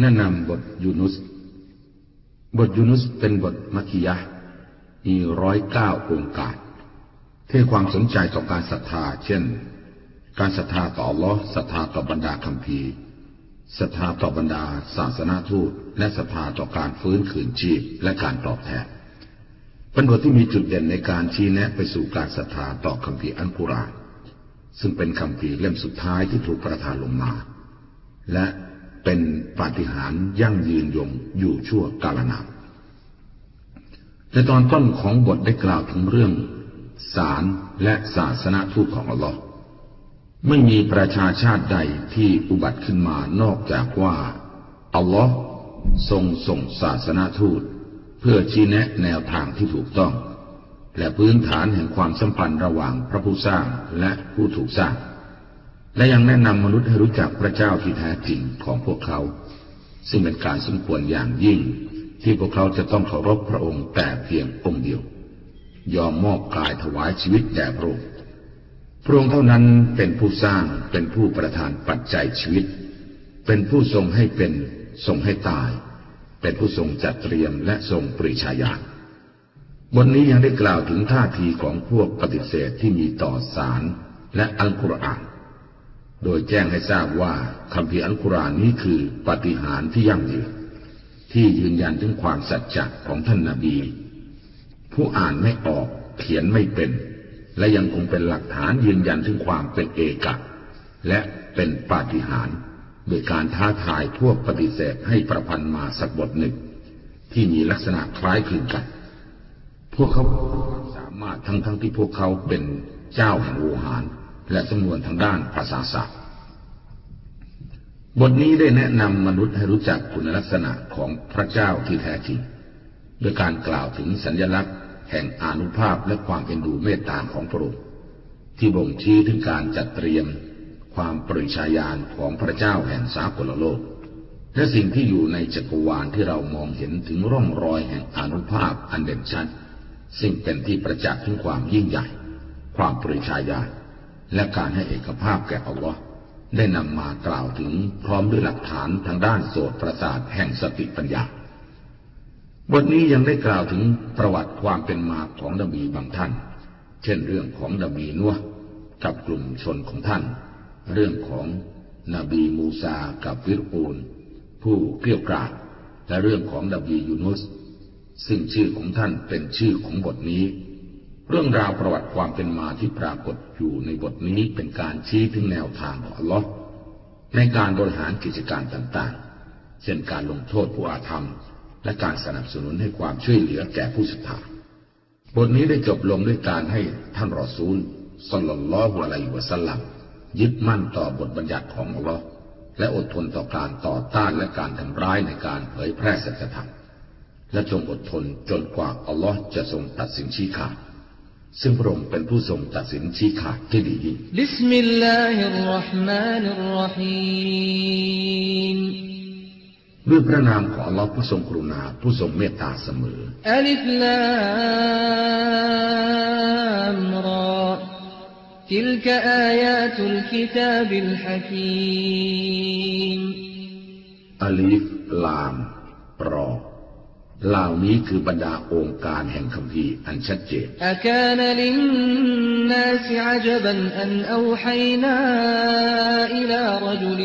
แนะนำบทยูนุส บทยูนุสเป็นบทมัคคิยะมีร้อยเก้าองค์การที่ความสนใจต่อการศรัทธา เช่น การศรัทธาต่อลอศรัทธาต่อบรรดาคำพีศรัทธาต่อบรรดา ศาสนาทูต และศรัทธาต่อการฟื้นคืนชีพและการตอบแทนเป็นบทที่มีจุดเด่นในการชี้แนะไปสู่การศรัทธาต่อคำพีอันกุรานซึ่งเป็นคำพีเล่มสุดท้ายที่ถูกประทานลงมา และ เป็นปาฏิหาริย์ยั่งยืนยงอยู่ชั่วกาลนานในตอนต้นของบทได้กล่าวถึงเรื่องศาลและศาสนาทูตของอัลลอฮ์ไม่มีประชาชาติใดที่อุบัติขึ้นมานอกจากว่า อัลลอฮ์ทรงส่งศาสนาทูต เพื่อชี้แนะแนวทางที่ถูกต้อง และพื้นฐานแห่งความสัมพันธ์ระหว่างพระผู้สร้างและผู้ถูกสร้าง และยังแนะนำมนุษย์ให้รู้จักพระเจ้าที่แท้จริงของพวกเขา ซึ่งเป็นการสมควรอย่างยิ่ง ที่พวกเขาจะต้องเคารพพระองค์แต่เพียงองค์เดียว ยอมมอบกายถวายชีวิตแด่พระองค์พระองค์เท่านั้นเป็นผู้สร้างเป็นผู้ประทานปัจจัยชีวิต เป็นผู้ทรงให้เป็นทรงให้ตาย เป็นผู้ทรงจัดเตรียมและทรงปริชาญาณบทนี้ยังได้กล่าวถึงท่าทีของพวกปฏิเสธที่มีต่อสารและอัลกุรอาน โดยแจ้งให้ทราบว่าคำพีอัลกุรอานนี้คือปฏิหารที่ยั่งยืนที่ยืนยันถึงความสัจจะของท่านนาบี ผู้อ่านไม่ออกเขียนไม่เป็น และยังคงเป็นหลักฐานยืนยันถึงความเป็นเอกะ และเป็นปาฏิหาริย์โดยการท้าทายพวกปฏิเสธให้ประพันธ์มาสักบทหนึ่ง ที่มีลักษณะคล้ายคลึงกัน พวกเขาสามารถทั้งทั้งที่พวกเขาเป็นเจ้าแห่งโวหาร และสำนวนทางด้านภาษาศาสตร์ บทนี้ได้แนะนำมนุษย์ให้รู้จักคุณลักษณะของพระเจ้าที่แท้จริงโดยการกล่าวถึงสัญญลักษณ์ แห่งอนุภาพและความเป็นดูเมตตาของพระองค์ที่บ่งชี้ถึงการจัดเตรียม ความปริชาญาณของพระเจ้าแห่งสากลโลก และสิ่งที่อยู่ในจักรวาลที่เรามองเห็นถึงร่องรอยแห่งอนุภาพอันเด่นชัดซึ่งเป็นที่ประจักษ์ถึงความยิ่งใหญ่ ความปริชาญาณ และการให้เอกภาพแก่อัลลอฮ์ได้นำมากล่าวถึงพร้อมด้วยหลักฐานทางด้านโสตประสาทแห่งสติปัญญา บทนี้ยังได้กล่าวถึงประวัติความเป็นมาของดบีบางท่าน เช่นเรื่องของดบีนัวกับกลุ่มชนของท่าน เรื่องของนบีมูซากับฟิรูนผู้เกลี้ยกล่อมและเรื่องของดบียูนุส ซึ่งชื่อของท่านเป็นชื่อของบทนี้ เรื่องราวประวัติความเป็นมาที่ปรากฏอยู่ในบทนี้เป็นการชี้ถึงแนวทางของอัลลอฮ์ในการบริหารกิจการต่างๆ เช่นการลงโทษผู้อาธรรม และการสนับสนุนให้ความช่วยเหลือแก่ผู้ศรัทธาบทนี้ได้จบลงด้วยการให้ท่านรอซูลصلى الله عليه وسلمยึดมั่นต่อบทบัญญัติของอัลลอฮ์และอดทนต่อการต่อต้านและการทำร้ายในการเผยแพร่สัจธรรมและจงอดทนจนกว่าอัลลอฮ์จะทรงตัดสินชี้ขาด ซึ่งพระองค์เป็นผู้ทรงตัดสินชี้ขาดที่ดียิ่งبسم الله الرحمن الرحيمด้วยพระนามของ อัลลอฮ์ ผู้ทรงกรุณาผู้ทรงเมตตาเสมอالر تلك آيات الكتاب الحكيمอัลิฟลามรอ เหล่านี้คือบรรดาองค์การแห่งคำพีอันชัดเจนอาคานลินนาสอาจบันอันอูฮัยนาอิลารจุล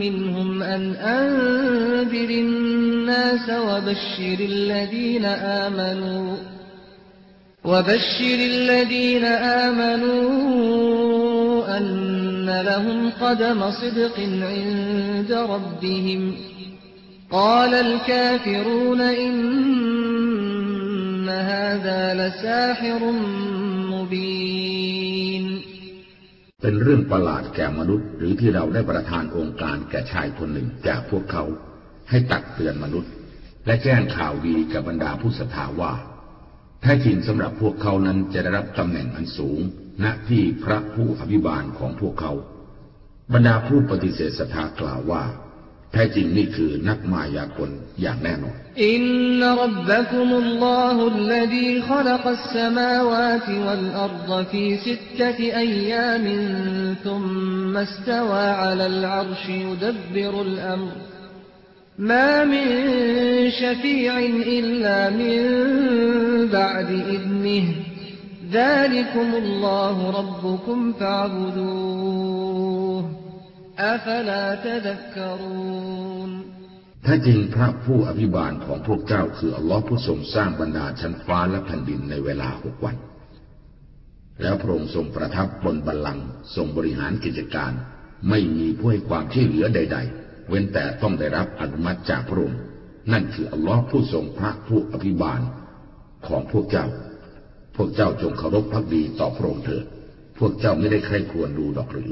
มินฮุมอันอันดิรินนาสวบัชชิริลลดีนอามานู وبشر الذين آمنوا أن لهم قدم صدق عند ربهم قال الكافرون إن هذا لساحر مبين เป็นเรื่องประหลาดแก่มนุษย์ หรือที่เราได้ประทานองค์การแก่ชายคนหนึ่งจากพวกเขา ให้ตักเตือนมนุษย์ และแจ้งข่าวดีกับบรรดาผู้ศรัทธาว่าแท้จริงสำหรับพวกเขานั้นจะได้รับตำแหน่งอันสูง ณที่พระผู้อภิบาลของพวกเขา บรรดาผู้ปฏิเสธศรัทธากล่าวว่าแ ท้จริงนี่คือนักมายากลอย่างแน่นอนอินนรับบะคุมุลลอฮุลลดีขลักัสสมาวาติวัลอัรฎฟีสิตตะอัยยามินทุมมัสตวาอัลลอัรชยุดับบิรุลอัมร ما من شفيع إلا من بعد إذنه ذلكم الله ربكم فاعبدوه أفلا تذكرون ถ้าจริงพระผู้อภิบาลของพวกเจ้าคืออัลลอฮ์ผู้ทรงสร้างบรรดาชั้นฟ้าและแผ่นดินในเวลาหกวัน แล้วพระองค์ทรงประทับบนบัลลังก์ทรงบริหารกิจการ ไม่มีผู้ให้ความช่วยเหลือใด ๆ เว้นแต่ต้องได้รับอนุมัติจากพระองค์นั่นคืออัลลอฮ์ผู้ทรงพระผู้อภิบาลของพวกเจ้า พวกเจ้าจงเคารพพักดีต่อพระองค์เถิด พวกเจ้าไม่ได้ใครควรดูดอกหรือ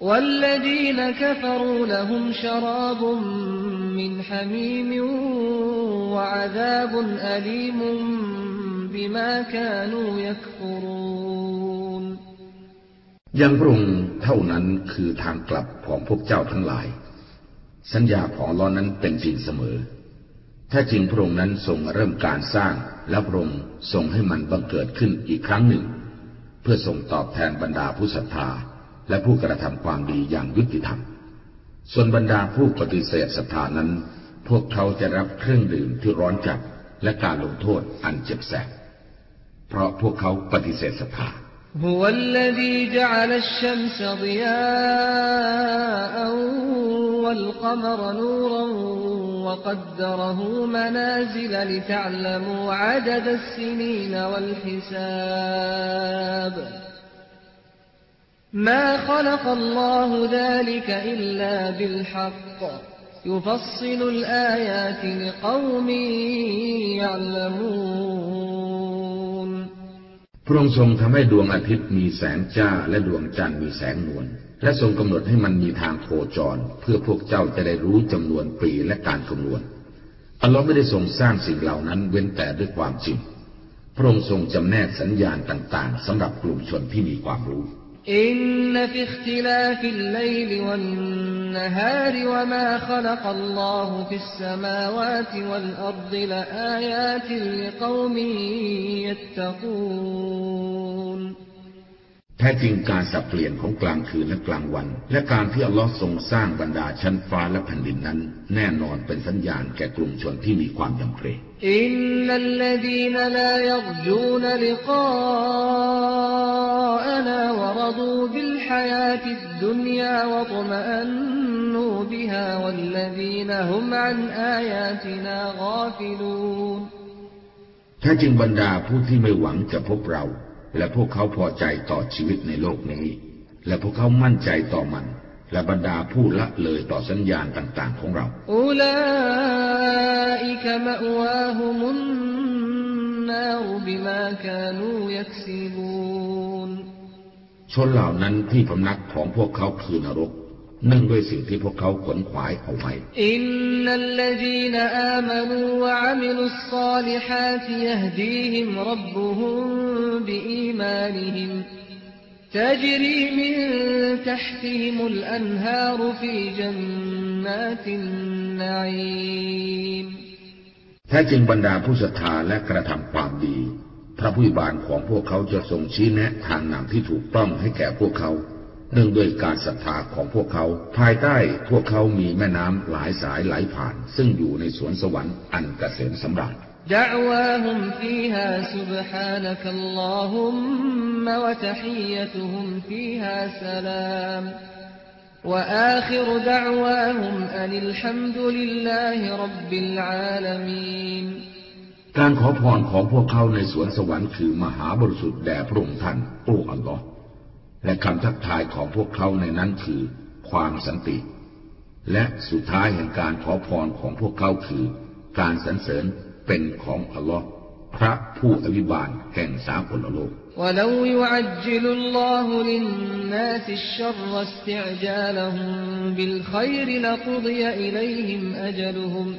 والذين كفروا لهم شراب من حميم وعذاب أليم بما كانوا يكفرون ยังพระองค์เท่านั้นคือทางกลับของพวกเจ้าทั้งหลาย สัญญาของอัลลอฮ์นั้นเป็นจริงเสมอ ถ้าจริงพระองค์นั้นทรงเริ่มการสร้าง และพระองค์ทรงให้มันบังเกิดขึ้นอีกครั้งหนึ่ง เพื่อทรงตอบแทนบรรดาผู้ศรัทธา และผู้กระทำความดีอย่างยุติธรรม ส่วนบรรดาผู้ปฏิเสธศรัทธานั้น พวกเขาจะรับเครื่องดื่มที่ร้อนจัดและการลงโทษอันเจ็บแสบ เพราะพวกเขาปฏิเสธศรัทธา هو الذي جعل الشمس ضياء والقمر نورا وقدره منازل لتعلموا عدد السنين والحساب ما خلق الله ذلك إلا بالحق يفصل الآيات لقوم يعلمون พระองค์ทรงทำให้ดวงอาทิตย์มีแสงจ้าและดวงจันทร์มีแสงนวล และทรงกำหนดให้มันมีทางโคจร เพื่อพวกเจ้าจะได้รู้จำนวนปีและการคำนวณ อัลลอฮ์ไม่ได้ทรงสร้างสิ่งเหล่านั้นเว้นแต่ด้วยความจริง พระองค์ทรงจำแนกสัญญาณต่างๆสำหรับกลุ่มชนที่มีความรู้ إن في اختلاف الليل والنهار وما خلق الله في السماوات والأرض لآيات لقوم يتقون แท้จริงการสับเปลี่ยนของกลางคืนและกลางวัน และการที่อัลลอฮ์ทรงสร้างบรรดาชั้นฟ้าและแผ่นดินนั้น แน่นอนเป็นสัญญาณแก่กลุ่มชนที่มีความยำเกรง إن الذين لا يرجون لقاءنا ورضوا بالحياة الدنيا واطمأنوا بها والذين هم عن آياتنا غافلون แท้จริงบรรดาผู้ที่ไม่หวังจะพบเรา และพวกเขาพอใจต่อชีวิตในโลกนี้ และพวกเขามั่นใจต่อมัน และบรรดาผู้ละเลยต่อสัญญาณต่าง ๆ ของเราชนเหล่านั้นที่พำนักของพวกเขาคือนรกเนื่องด้วยสิ่งที่พวกเขาขนขวายเอาไว้อินนัลลจีนอามานูวะอามิลุสซาลิฮาติยฮดีฮิมรับบุฮุมบิอีมานิฮิม تجري من تحتهم الأنهار في جنات النعيم แท้จริงบรรดาผู้ศรัทธาและกระทำความดี พระผู้บานของพวกเขาจะทรงชี้แนะทางนำที่ถูกต้องให้แก่พวกเขา เนื่องด้วยการศรัทธาของพวกเขา ภายใต้พวกเขามีแม่น้ำหลายสายไหลผ่าน ซึ่งอยู่ในสวนสวรรค์อันเกษมสำราญ دعواهم فيها سبحانك اللهم وتحيتهم فيها سلام وآخر دعواهم أن الحمد لله رب العالمين การขอพรของพวกเขาในสวนสวรรค์คือมหาบริสุทธิ์แด่พระองค์ท่านโอ้อัลลอฮ์และคำทักทายของพวกเขาในนั้นคือความสันติ และสุดท้ายแห่งการขอพรของพวกเขาคือ การสรรเสริญ เป็นของอัลลอฮ์พระผู้อภิบาลแห่งสากลโลก ولو يعجل الله للناس الشر استعجالهم بالخير لقضي إليهم أجلهم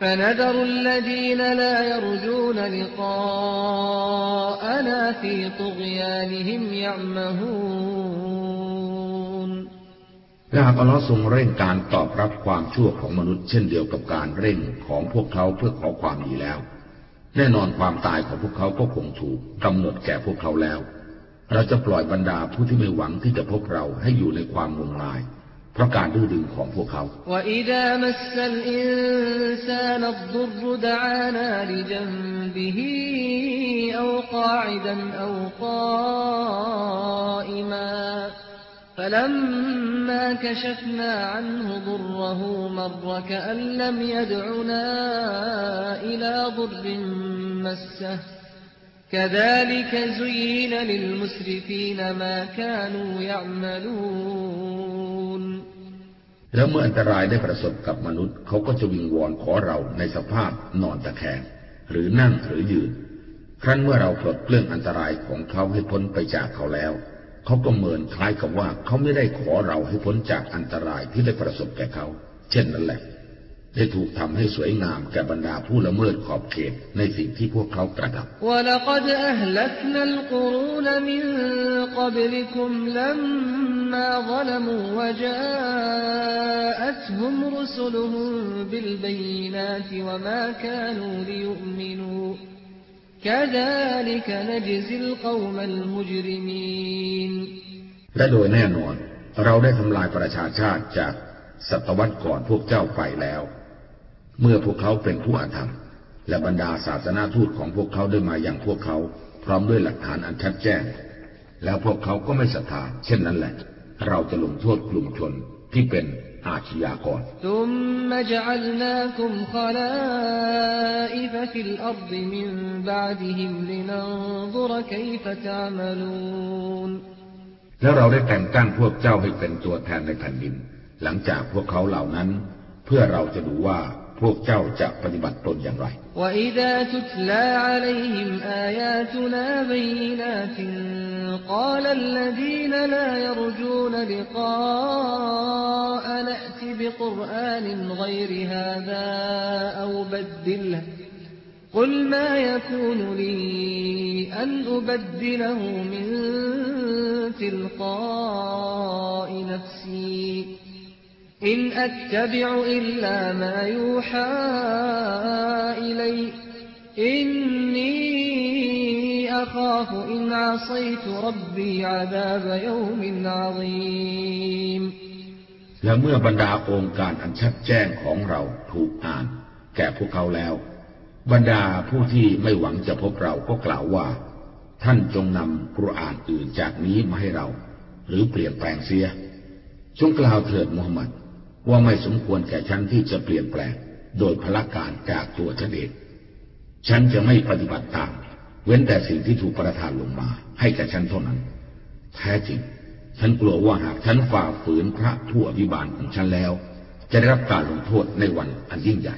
فنذر الذين لا يرجون لقاءنا في طغيانهم يعمهون และหากอัลลอฮ์ทรงเร่งการตอบรับความชั่วของมนุษย์เช่นเดียวกับการเร่งของพวกเขาเพื่อขอความดีแล้ว แน่นอนความตายของพวกเขาก็คงถูกกำหนดแก่พวกเขาแล้ว เราจะปล่อยบรรดาผู้ที่ไม่หวังที่จะพบเราให้อยู่ในความงมงายเพราะการดื้อดึงของพวกเขา فلما كشفنا عنه ضره مر كأن لم يدعنا إلى ضر مسه كذلك زين للمسرفين ما كانوا يعملون แล้วเมื่ออันตรายได้ประสบกับมนุษย์ เขาก็จะวิงวอนขอเราในสภาพนอนตะแคงหรือนั่งหรือยืน ครั้นเมื่อเราปลดเปลื้องอันตรายของเขาให้พ้นไปจากเขาแล้ว เขาก็เหมือนคล้ายกับว่าเขาไม่ได้ขอเราให้พ้นจากอันตรายที่ได้ประสบแก่เขา เช่นนั้นแหละ ได้ถูกทำให้สวยงามแก่บรรดาผู้ละเมิดขอบเขตในสิ่งที่พวกเขากระทำและ كذلك نجزي القوم المجرمين และโดยแน่นอน เราได้ทำลายประชาชาติจากศตวรรษก่อนพวกเจ้าไปแล้ว เมื่อพวกเขาเป็นผู้อาธรรม และบรรดาศาสนาทูตของพวกเขาได้มาอย่างพวกเขา พร้อมด้วยหลักฐานอันชัดแจ้ง แล้วพวกเขาก็ไม่ศรัทธาเช่นนั้นแหละ เราจะลงโทษกลุ่มชนที่เป็น อาชญากรแล้วเราได้แต่งตั้งพวกเจ้าให้เป็นตัวแทนในแผ่นดิน หลังจากพวกเขาเหล่านั้น เพื่อเราจะดูว่า พวกเจ้าจะปฏิบัติตนอย่างไร وإذا تتلى عليهم آياتنا بينات قال الذين لا يرجون لقاء نأت بقرآن غير هذا أو بدله قل ما يكون لي أن أبدله من تلقاء نفسي إن أتبع إلا ما يوحى إلي إني أخاف إن عصيت ربي عذاب يوم عظيمและเมื่อบรรดาโองการอันชัดแจ้งของเราถูกอ่าน แก่พวกเขาแล้ว บรรดาผู้ที่ไม่หวังจะพบเราก็กล่าวว่า ท่านจงนำกุรอานอื่นจากนี้มาให้เรา หรือเปลี่ยนแปลงเสียจงกล่าวเถิดมูฮัมหมัด ว่าไม่สมควรแก่ฉันที่จะเปลี่ยนแปลง โดยพละการจากตัวฉันเอง ฉันจะไม่ปฏิบัติตาม เว้นแต่สิ่งที่ถูกประทานลงมา ให้แก่ฉันเท่านั้น แท้จริง ฉันกลัวว่าหากฉันฝ่าฝืนพระผู้อภิบาลของฉันแล้ว จะได้รับการลงโทษในวันอันยิ่งใหญ่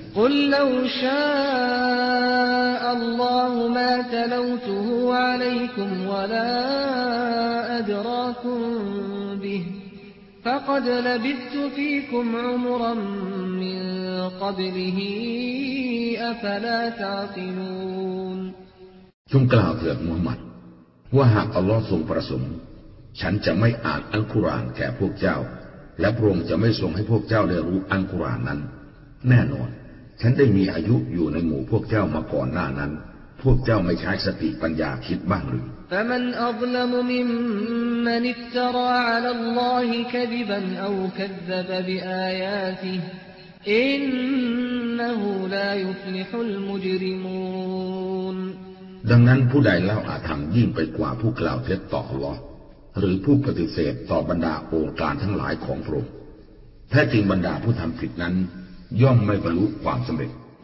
فقد لبثت فيكم عمرا من قبله أفلا تعقلون จงกล่าวเถิดมูฮัมหมัด ว่าหากอัลลอฮ์ทรงประสงค์ ฉันจะไม่อ่านอัลกุรอานแก่พวกเจ้า และพระองค์จะไม่ทรงให้พวกเจ้าได้รู้อัลกุรอานนั้น แน่นอน ฉันได้มีอายุอยู่ในหมู่พวกเจ้ามาก่อนหน้านั้น พวกเจ้าไม่ใช้สติปัญญาคิดบ้างหรือ فمن أظلم ممن افترى على الله كذبا أو كذب بآياته إنه لا يفلح المجرمون ดังนั้นผู้ใดเล่าอาธรรมยิ่งไปกว่าผู้กล่าวเท็จต่ออัลลอฮ์หรือผู้ปฏิเสธต่อบรรดาองค์การทั้งหลายของพระองค์แท้จริงบรรดาผู้ทำผิดนั้น ย่อมไม่บรรลุความสำเร็จ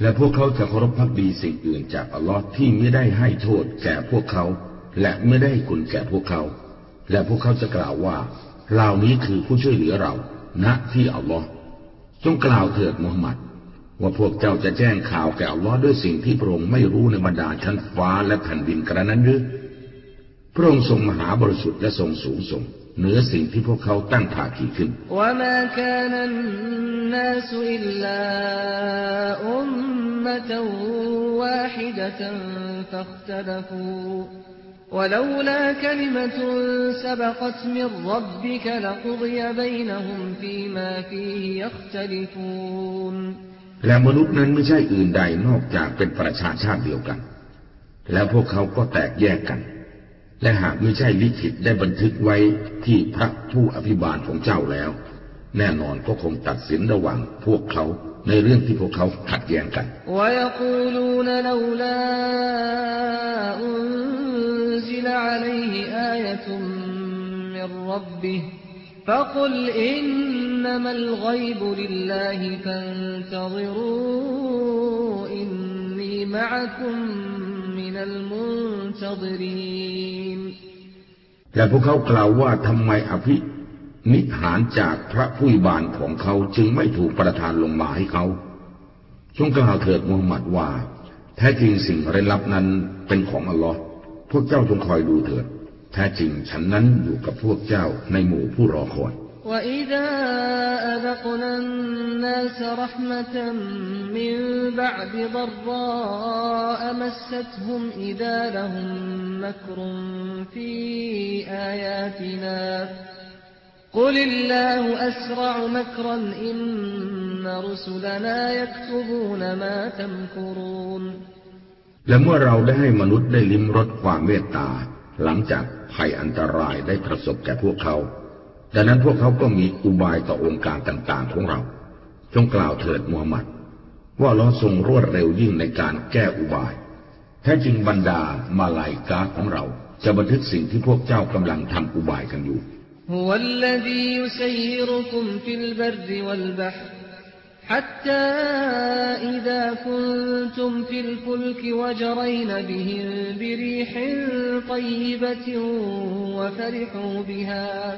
และพวกเขาจะเคารพพักดีสิ่งอื่นจากอัลลอฮ์ที่ไม่ได้ให้โทษแก่พวกเขา และไม่ได้คุณแก่พวกเขา และพวกเขาจะกล่าวว่าเหล่านี้คือผู้ช่วยเหลือเราณที่อัลลอฮ์จงกล่าวเถิดมุฮัมมัดว่าพวกเจ้าจะแจ้งข่าวแก่อัลลอฮ์ด้วยสิ่งที่พระองค์ไม่รู้ในบรรดาชั้นฟ้าและแผ่นดินกระนั้นหรือพระองค์ทรงมหาบริสุทธิ์และทรงสูงส่ง เหนือสิ่งที่พวกเขาตั้งภาคีขึ้น وما كان الناس إلا أمة واحدة فاختلفوا ولولا كلمة سبقت من ربك لقضي بينهم فيما فيه يختلفون และมนุษย์นั้นไม่ใช่อื่นใดนอกจากเป็นประชาชาติเดียวกัน แล้วพวกเขาก็แตกแยกกัน และหากไม่ใช่ลิขิตได้บันทึกไว้ที่พระผู้อภิบาลของเจ้าแล้ว แน่นอนก็คงตัดสินระหว่างพวกเขาในเรื่องที่พวกเขาขัดแย้งกันและ من ربه فقل إنما الغيب لله فانتظروا إني معكم من المنتظرين และพวกเขากล่าวว่าทำไมอภินิหารจากพระผู้อภิบาลของเขาจึงไม่ถูกประทานลงมาให้เขาจงกล่าวเถิดมูฮัมหมัดว่า แท้จริงสิ่งเร้นลับนั้นเป็นของอัลลอฮ์พวกเจ้าจงคอยดูเถิด แท้จริงฉันนั้นอยู่กับพวกเจ้าในหมู่ผู้รอคอย وإذا أذقنا الناس رحمة من بعد ضراء مستهم إذا لهم مكر في آياتنا قل الله أسرع مكرا إن رسلنا يكتبون ما تمكرون และเมื่อเราได้ให้มนุษย์ได้ลิ้มรสความเมตตา หลังจากภัยอันตรายได้ประสบแก่พวกเขา ดังนั้นพวกเขาก็มีอุบายต่อองค์การต่างๆของเรา จงกล่าวเถิดมูฮัมหมัด ว่าเราทรงรวดเร็วยิ่งในการแก้อุบาย แท้จริงบรรดามาลายกาของเรา จะบันทึกสิ่งที่พวกเจ้ากำลังทำอุบายกันอยู่ هو الذي يسيركم في البر والبحر حتى إذا كنتم في الفلك وجرين بهم بريح طيبة وفرحوا بها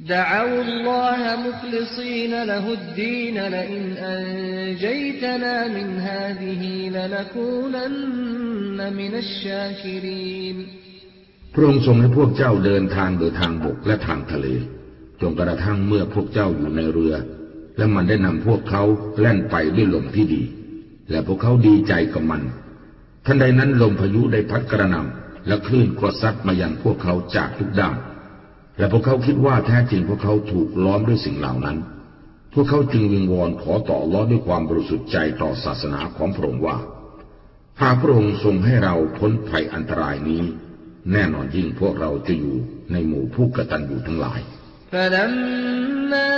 دعوا الله مخلصين له الدين لئن أنجيتنا من هذه لنكونن من الشاكرين พระองค์ทรงให้พวกเจ้าเดินทางโดยทางบกและทางทะเลจนกระทั่งเมื่อพวกเจ้าอยู่ในเรือ และมันได้นำพวกเขาแล่นไปด้วยลมที่ดี และพวกเขาดีใจกับมัน ทันใดนั้นลมพายุได้พัดกระหน่ำและคลื่นก็ซัดมายังพวกเขาจากทุกด้าน และพวกเขาคิดว่าแท้จริงพวกเขาถูกล้อมด้วยสิ่งเหล่านั้น พวกเขาจึงวิงวอนขอต่อล้อด้วยความบริสุทธิ์ใจต่อศาสนาของพระองค์ว่าหากพระองค์ทรงให้เราพ้นภัยอันตรายนี้ แน่นอนยิ่งพวกเราจะอยู่ในหมู่ผู้กตัญญูทั้งหลาย فلما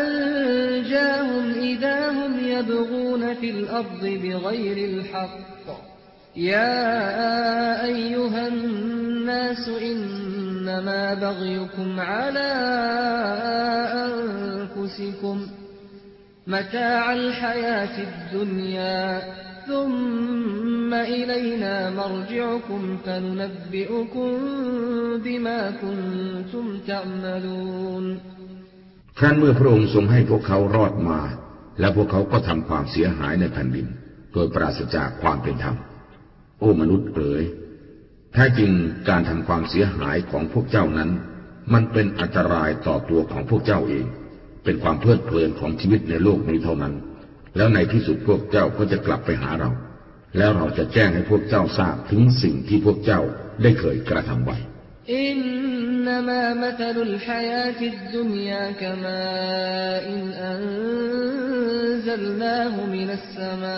أنجاهم إذا هم يبغون في الأرض بغير الحق يا أيها الناس إنما بغيكم على أنفسكم متاع الحياة الدنيا ثم إلينا مرجعكم فننبئكم بما كنتم تعملون ครั้นเมื่อพระองค์ทรงให้พวกเขารอดมา และพวกเขาก็ทำความเสียหายในแผ่นดิน โดยปราศจากความเป็นธรรม โอ้มนุษย์เอ๋ย แท้จริงการทำความเสียหายของพวกเจ้านั้น มันเป็นอันตรายต่อตัวของพวกเจ้าเอง เป็นความเพลิดเพลินของชีวิตในโลกนี้เท่านั้น แล้วในที่สุดพวกเจ้าก็จะกลับไปหาเรา แล้วเราจะแจ้งให้พวกเจ้าทราบถึงสิ่งที่พวกเจ้าได้เคยกระทำไว้อินนามะมัลุลฮายาติดุนยากมาอินอันซัลลาฮุมินัสสมา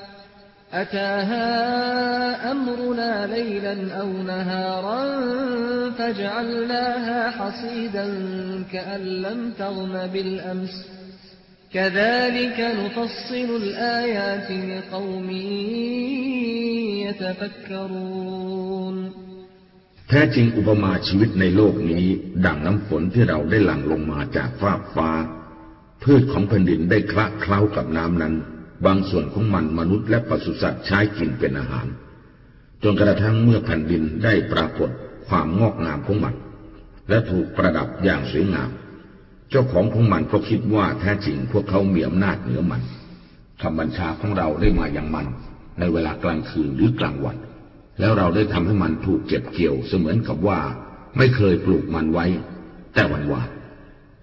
أتاها أمرنا ليلا أو نهارا فجعلناها حصيدا كأن لم تغن بالأمس كذلك نفصل الآيات لقوم يتفكرون แท้จริงอุปมาชีวิตในโลกนี้ ดังน้ำฝนที่เราได้หลั่งลงมาจากฟ้าฟ้า พืชของแผ่นดินได้คละเคล้ากับน้ำนั้น บางส่วนของมันมนุษย์และปศุสัตว์ใช้กินเป็นอาหาร จนกระทั่งเมื่อแผ่นดินได้ปรากฏความงอกงามของมัน และถูกประดับอย่างสวยงาม เจ้าของของมันก็คิดว่าแท้จริงพวกเขามีอำนาจเหนือมันคำบัญชาของเราได้มาอย่างมัน ในเวลากลางคืนหรือกลางวัน แล้วเราได้ทำให้มันถูกเก็บเกี่ยวเสมือนกับว่า ไม่เคยปลูกมันไว้ แต่วันวาน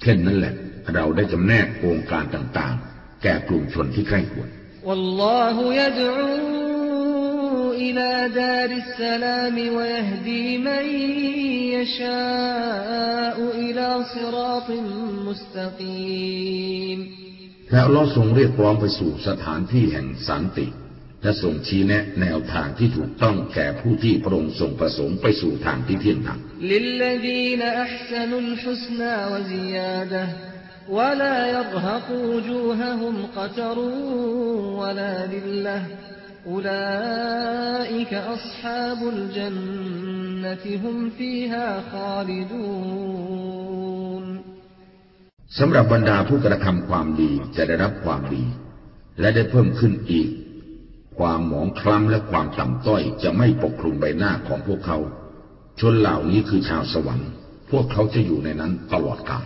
เช่นนั้นแหละ เราได้จำแนกโครงการต่างๆ แก่กลุ่มชนที่ใกล้ควรและเราทรงเรียกร้องไปสู่สถานที่แห่งสันติ และส่งชี้แนะแนวทางที่ถูกต้องแก่ผู้ที่พระองค์ทรงประสงค์ไปสู่ทางที่เที่ยงธรรม للذين أحسنوا الحسنى وزيادة ولا يرهق وجوههم قتر ولا ذلة أولئك أصحاب الجنة هم فيها خالدون สำหรับบรรดาผู้กระทำความดีจะได้รับความดี และได้เพิ่มขึ้นอีก ความหมองคล้ำและความต่ำต้อยจะไม่ปกคลุมใบหน้าของพวกเขา ชนเหล่านี้คือชาวสวรรค์ พวกเขาจะอยู่ในนั้นตลอดกาล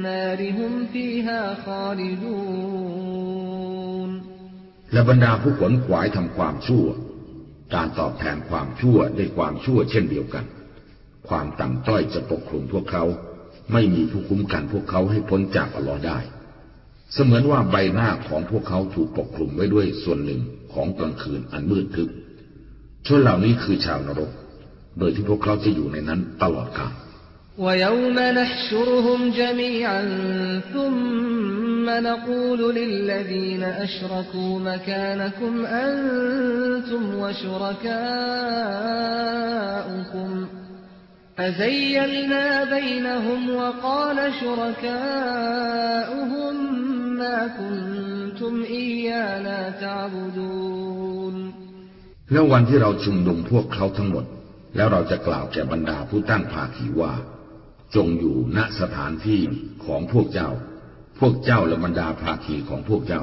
النار هم فيها خالدون และบรรดาผู้ขวนขวายทำความชั่ว การตอบแทนความชั่วด้วยความชั่วเช่นเดียวกัน ความต่ำต้อยจะปกคลุมพวกเขา ไม่มีผู้คุ้มกันพวกเขาให้พ้นจากอัลลอฮ์ได้ เสมือนว่าใบหน้าของพวกเขาถูกปกคลุมไว้ด้วยส่วนหนึ่งของกลางคืนอันมืดทึบชนเหล่านี้คือชาวนรก โดยที่พวกเขาจะอยู่ในนั้นตลอดกาล ويوم نحشرهم جميعا ثم نقول للذين أشركوا مكانكم أنتم وشركاؤكم فزيلنا بينهم وقال شركاؤهم ما كنتم إيانا تعبدون แล้ววันที่เราชุมนุมพวกเขาทั้งหมด แล้วเราจะกล่าวแก่บรรดาผู้ตั้งภาคีว่า จงอยู่ณสถานที่ของพวกเจ้า พวกเจ้าและบรรดาภาคีของพวกเจ้า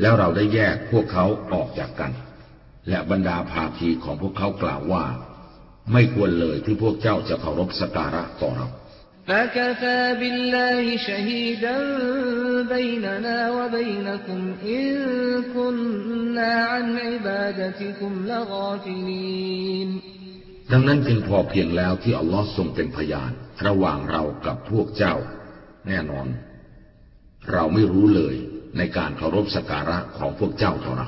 แล้วเราได้แยกพวกเขาออกจากกัน และบรรดาภาคีของพวกเขากล่าวว่า ไม่ควรเลยที่พวกเจ้าจะเคารพสกการะต่อเรา فكفى بالله شهيدا بيننا وبينكم إن كنا عن عبادتكم لغافلين ดังนั้นจึงพอเพียงแล้วที่อัลลอฮ์ทรงเป็นพยาน ระหว่างเรากับพวกเจ้า แน่นอน เราไม่รู้เลยในการเคารพสกการะของพวกเจ้าเท่าเรา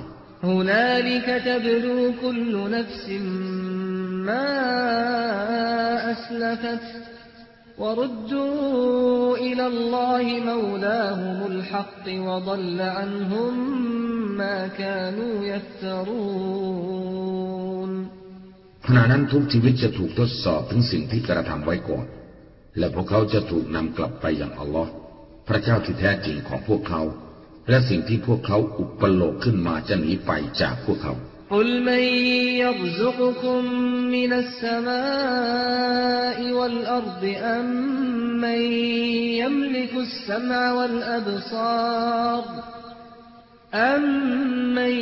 ขณะนั้นทุกชีวิตจะถูกทดสอบถึงสิ่งที่กระทำไว้ก่อน และพวกเขาจะถูกนำกลับไปยังอัลลอฮ์พระเจ้าที่แท้จริงของพวกเขา และสิ่งที่พวกเขาอุปโลกขึ้นมาจะหนีไปจากพวกเขา قل من يرزقكم من السماء والأرض أم من يملك السمع والأبصار أمن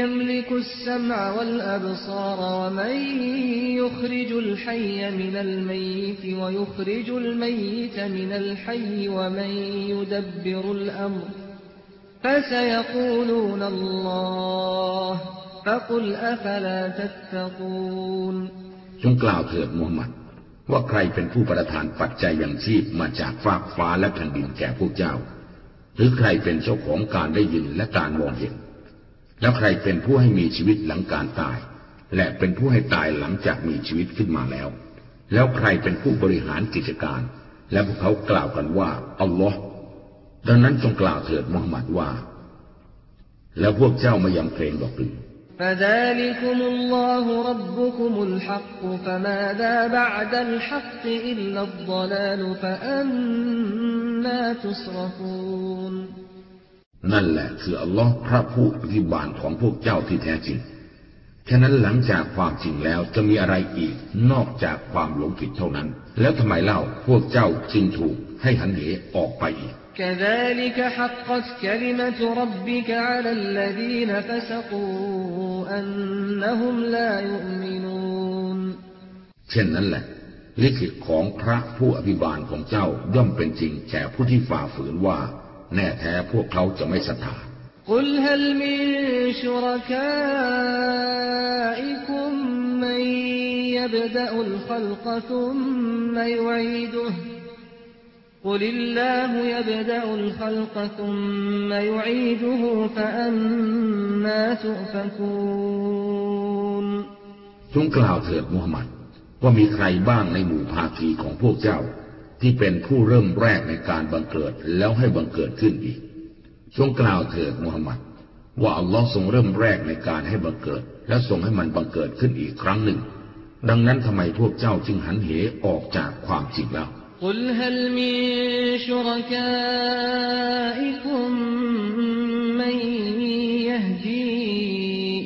يملك السمع والأبصار ومن يخرج الحي من الميت ويخرج الميت من الحي ومن يدبر الأمر فسيقولون الله فقل أفلا تتقون จงกล่าวเถิดมูฮัมหมัด ว่าใครเป็นผู้ประทานปัจจัยอย่างชีพมาจากฟากฟ้าและแผ่นดินแก่พวกเจ้า หรือใครเป็นเจ้าของการได้ยินและการมองเห็น แล้วใครเป็นผู้ให้มีชีวิตหลังการตาย และเป็นผู้ให้ตายหลังจากมีชีวิตขึ้นมาแล้ว แล้วใครเป็นผู้บริหารกิจการ และพวกเขากล่าวกันว่าอัลลอฮ์ดังนั้นจงกล่าวเถิดมุฮัมมัดว่า แล้วพวกเจ้ามายำเพลงบอกหรือฟะ นั่นแหละคืออัลลอฮ์พระผู้อภิบาลของพวกเจ้าที่แท้จริง ฉะนั้นหลังจากความจริงแล้วจะมีอะไรอีกนอกจากความหลงผิดเท่านั้น แล้วทำไมเล่าพวกเจ้าจึงถูกให้หันเหออกไปอีก كذلك حقت كلمة ربك على الذين فسقوا أنهم لا يؤمنون เช่นนั้นแหละ ลิขิตของพระผู้อภิบาลของเจ้าย่อมเป็นจริงแก่ผู้ที่ฝ่าฝืนว่า แน่แท้พวกเขาจะไม่ศรัทธา قل هل من شركائكم من يبدأ الخلق ثم يعيده قل الله يبدأ الخلق ثم يعيده فأنا تؤفكون จงกล่าวเถิดมูฮัมหมัด ว่ามีใครบ้างในหมู่ภาคีของพวกเจ้า ที่เป็นผู้เริ่มแรกในการบังเกิดแล้วให้บังเกิดขึ้นอีกทรงกล่าวเถิดมูฮัมหมัด ว่าอัลลอฮ์ทรงเริ่มแรกในการให้บังเกิด และทรงให้มันบังเกิดขึ้นอีกครั้งหนึ่ง ดังนั้นทำไมพวกเจ้าจึงหันเหออกจากความจริงแล้วกุลฮัลมิชุรกาอิคุมมัยยะจี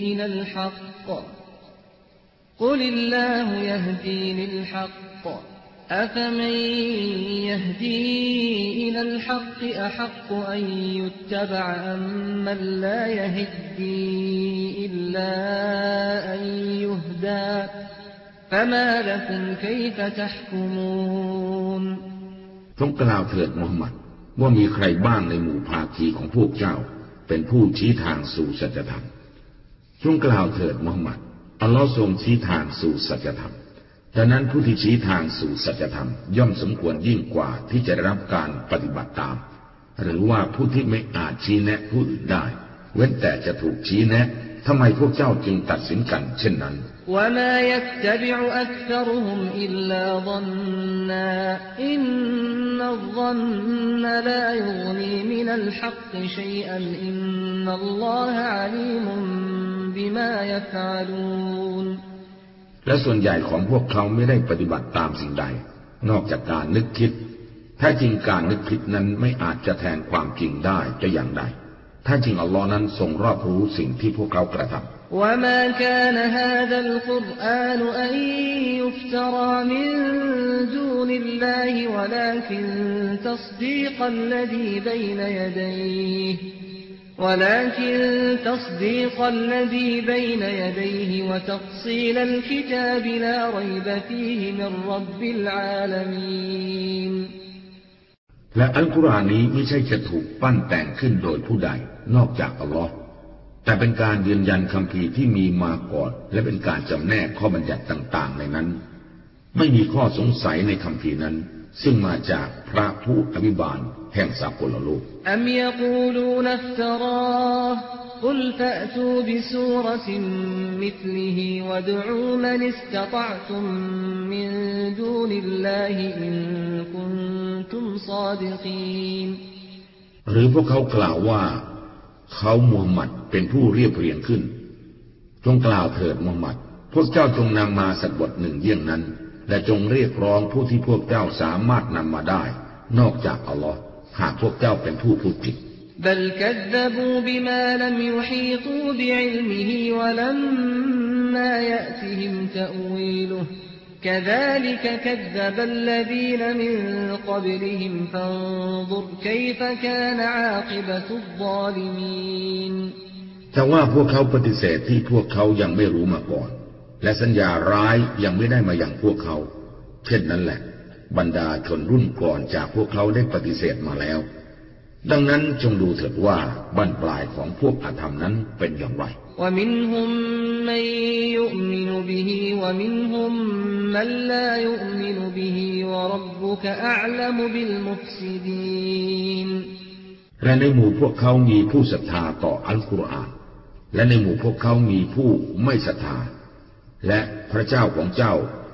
อิลัลฮักกุลิลลาฮุยะฮดีลิลฮัก أفمن يهدي إلى الحق أحق أن يتبع أم من لا يهدي إلا أن يهدى فما لكم كيف تحكمون จงกล่าวเถิดมูฮัมหมัด ว่ามีใครบ้างในหมู่ภาคีของพวกเจ้า เป็นผู้ชี้ทางสู่สัจธรรม จงกล่าวเถิดมูฮัมหมัด อัลลอฮ์ทรงชี้ทางสู่สัจธรรม ดังนั้นผู้ที่ชี้ทางสู่สัจธรรม ย่อมสมควรยิ่งกว่าที่จะได้รับการปฏิบัติตาม หรือว่าผู้ที่ไม่อาจชี้แนะผู้อื่นได้ เว้นแต่จะถูกชี้แนะทำไมพวกเจ้าจึงตัดสินกันเช่นนั้น وما يتبع أكثرهم إلا ظنا إن الظن لا يغني من الحق شيئا إن الله عليم بما يفعلون และส่วนใหญ่ของพวกเขาไม่ได้ปฏิบัติตามสิ่งใด นอกจากการนึกคิดแท้จริงการนึกคิดนั้นไม่อาจจะแทนความจริงได้จะอย่างใดแท้จริงอัลลอฮ์นั้นทรงรอบรู้สิ่งที่พวกเขากระทำ وما كان هذا القرآن أن يفترى من دون الله ولكن تصديق الذي بين يديه ولكن تصديق الذي بين يديه وتفصيل الكتاب لا ريب فيه من رب العالمين และอัลกุรอานนี้ไม่ใช่จะถูกปั้นแต่งขึ้นโดยผู้ใดนอกจากอัลลอฮ์แต่เป็นการยืนยันคำพีร์ที่มีมาก่อน และเป็นการจำแนกข้อบัญญัติต่าง ๆ ในนั้น ไม่มีข้อสงสัยในคำพีร์นั้น ซึ่งมาจากพระผู้อภิบาล แห่งสากลโลกأم يقولون افتراه قل فأتوا بسورة مثله وادعوا من استطعتم من دون الله إن كنتم صادقينหรือพวกเขากล่าวว่า เขามูฮัมหมัดเป็นผู้เรียบเรียงขึ้น จงกล่าวเถิดมูฮัมหมัด พวกเจ้าจงนำมาสักบทหนึ่งเยี่ยงนั้น และจงเรียกร้องผู้ที่พวกเจ้าสามารถนำมาได้ นอกจากอัลลอฮ์ หากพวกเจ้าเป็นผู้พูดผิดแต่ว่าพวกเขาปฏิเสธที่พวกเขายังไม่รู้มาก่อน และสัญญาร้ายยังไม่ได้มาอย่างพวกเขา เช่นนั้นแหละ บรรดาชนรุ่นก่อนจากพวกเขาได้ปฏิเสธมาแล้ว ดังนั้นจงดูเถิดว่าบรรปลายของพวกอาธรรมนั้นเป็นอย่างไรและในหมู่พวกเขามีผู้ศรัทธาต่ออัลกุรอาน และในหมู่พวกเขามีผู้ไม่ศรัทธา และพระเจ้าของเจ้า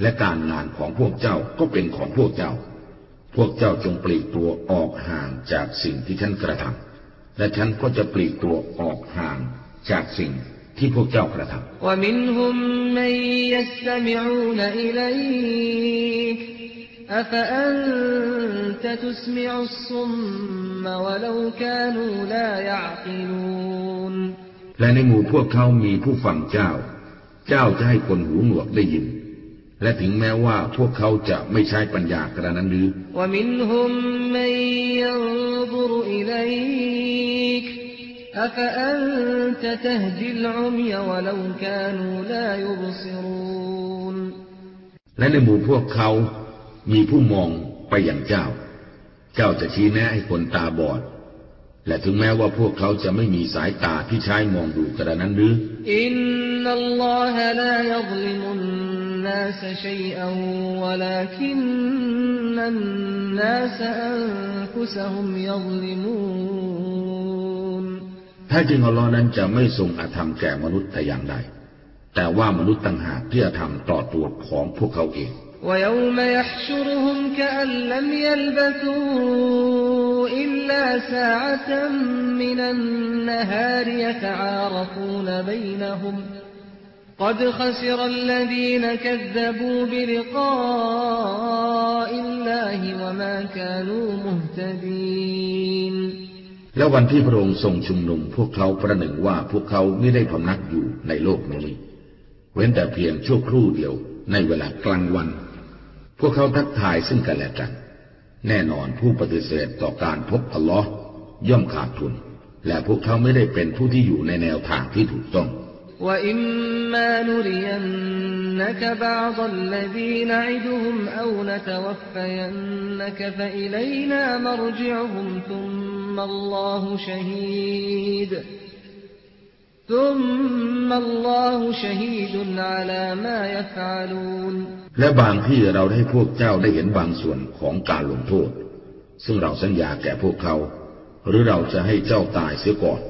และการงานของพวกเจ้าก็เป็นของพวกเจ้า พวกเจ้าจงปลีกตัวออกห่างจากสิ่งที่ฉันกระทำและฉันก็จะปลีกตัวออกห่างจากสิ่งที่พวกเจ้ากระทำ ومنهم من يستمعون إليك أفأنت تسمع الصم ولو كانوا لا يعقلون และในหมู่พวกเขามีผู้ฟังเจ้า เจ้าจะให้คนหูหนวกได้ยิน และถึงแม้ว่าพวกเขาจะไม่ใช้ปัญญากระนั้นหรือและในหมู่พวกเขา มีผู้มองไปอย่างเจ้า เจ้าจะชี้แนะให้คนตาบอด และถึงแม้ว่าพวกเขาจะไม่มีสายตาที่ใช้มองดูกระนั้นหรืออินนัลลอฮะลายัลิมุน الناس شيئا ولكن الناس أنفسهم يظلمون แท้จริงอัลลอฮ์นั้นจะไม่ทรงอาธรรมแก่มนุษย์แต่อย่างใด แต่ว่ามนุษย์ต่างหากที่อาธรรมต่อตัวของพวกเขาเอง ويوم يحشرهم كأن لم يلبثوا إلا ساعة من النهار يتعارفون بينهم قد خسر الذين كذبوا بلقاء الله وما كانوا مهتدين และวันที่พระองค์ทรงชุมนุมพวกเขาประหนึ่งว่าพวกเขาไม่ได้พำนักอยู่ในโลกนี้ เว้นแต่เพียงชั่วครู่เดียวในเวลากลางวัน พวกเขาทักทายซึ่งกันและกัน แน่นอนผู้ปฏิเสธต่อการพบอัลลอฮ์ย่อมขาดทุน และพวกเขาไม่ได้เป็นผู้ที่อยู่ในแนวทางที่ถูกต้อง وإما نرينك بعض الذي نعدهم أو نتوفينك فإلينا مرجعهم ثم الله شهيد ثم الله شهيد على ما يفعلون และบางที่เราได้พวกเจ้าได้เห็นบางส่วนของการลงโทษ ซึ่งเราสัญญาแก่พวกเขา หรือเราจะให้เจ้าตายเสียก่อน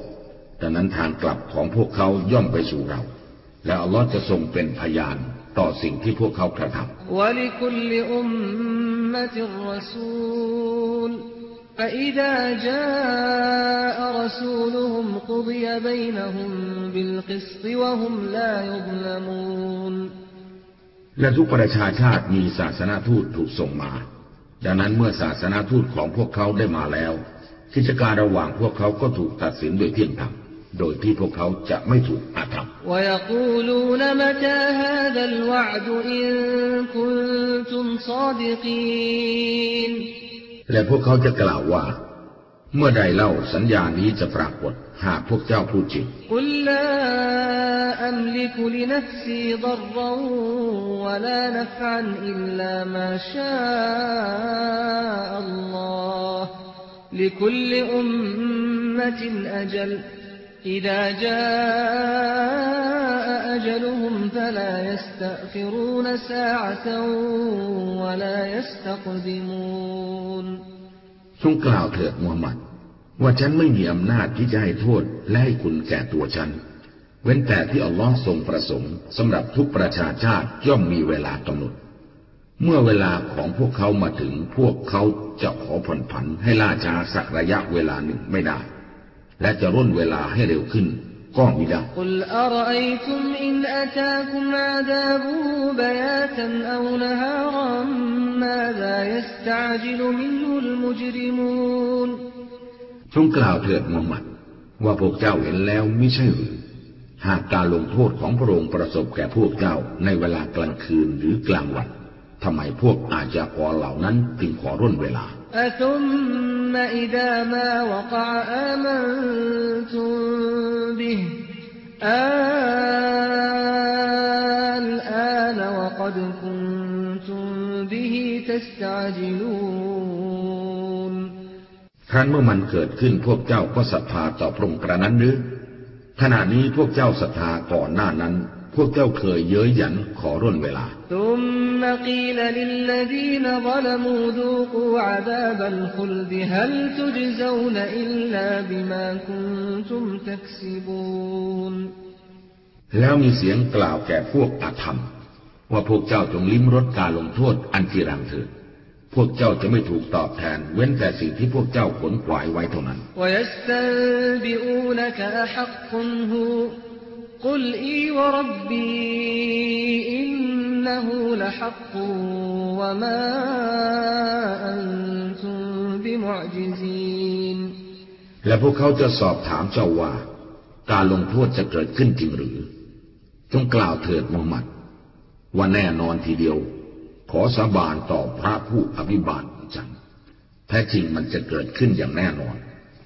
ดังนั้นทางกลับของพวกเขาย่อมไปสู่เรา และอัลลอฮ์จะทรงเป็นพยานต่อสิ่งที่พวกเขากระทำ ولكل أمة رسول فإذا جاء رسولهم قضي بينهم بالقسط وهم لا يظلمون และทุกประชาชาติมีศาสนาทูตถูกส่งมา ดังนั้นเมื่อศาสนาทูตของพวกเขาได้มาแล้ว กิจการระหว่างพวกเขาก็ถูกตัดสินโดยเที่ยงธรรม โดยที่พวกเขาจะไม่ถูกอาธรรม ويقولون متى هذا الوعد إن كنتم صادقين และพวกเขาจะกล่าวว่า เมื่อใดเล่าสัญญานี้จะปรากฏ หากพวกเจ้าพูดจริง قل لا أملك لنفسي ضرا ولا نفعا إلا ما شاء الله لكل أمة أجل إذا جاء أجلهم فلا يستأخرون ساعة ولا يستقدمون ทรงกล่าวเถิดมูฮัมหมัด ว่าฉันไม่มีอำนาจที่จะให้โทษและให้คุณแก่ตัวฉัน เว้นแต่ที่อัลลอฮ์ทรงประสงค์สำหรับทุกประชาชาติย่อมมีเวลากำหนด เมื่อเวลาของพวกเขามาถึงพวกเขาจะขอผ่อนผันให้ล่าช้าสักระยะเวลาหนึ่งไม่ได้ และจะร่นเวลาให้เร็วขึ้นก็ไม่ได้ قل أرأيتم إن أتاكم عذابه بياتا أو نهارا ماذا يستعجل منه المجرمون จงกล่าวเถิดมูฮัมหมัด ว่าพวกเจ้าเห็นแล้วไม่ใช่หรือ หากการลงโทษของพระองค์ประสบแก่พวกเจ้าในเวลากลางคืนหรือกลางวันทำไมพวกอาชญากรเหล่านั้นจึงขอร่นเวลา أثم إذا ما وقع آمنتم به الآن وقد كنتم به تستعجلون ครั้นเมื่อมันเกิดขึ้นพวกเจ้าก็ศรัทธาต่อพระองค์กระนั้นหรือ ขณะนี้พวกเจ้าศรัทธาก่อนหน้านั้น พวกเจ้าเคยเย้ยหยันขอร่นเวลา แล้วมีเสียงกล่าวแก่พวกอาธรรม ว่าพวกเจ้าจงลิ้มรสการลงโทษอันจีรังเถิดพวกเจ้าจะไม่ถูกตอบแทน เว้นแต่สิ่งที่พวกเจ้าขนขวายไว้เท่านั้น ويستنبئونك أحق هو قل إي وربي إنه لحق وما أنتم بمعجزين และพวกเขาจะสอบถามเจ้าว่า การลงโทษจะเกิดขึ้นจริงหรือ จงกล่าวเถิดมูฮัมหมัด ว่าแน่นอนทีเดียว ขอสาบานต่อพระผู้อภิบาลของฉันแท้จริงมันจะเกิดขึ้นอย่างแน่นอน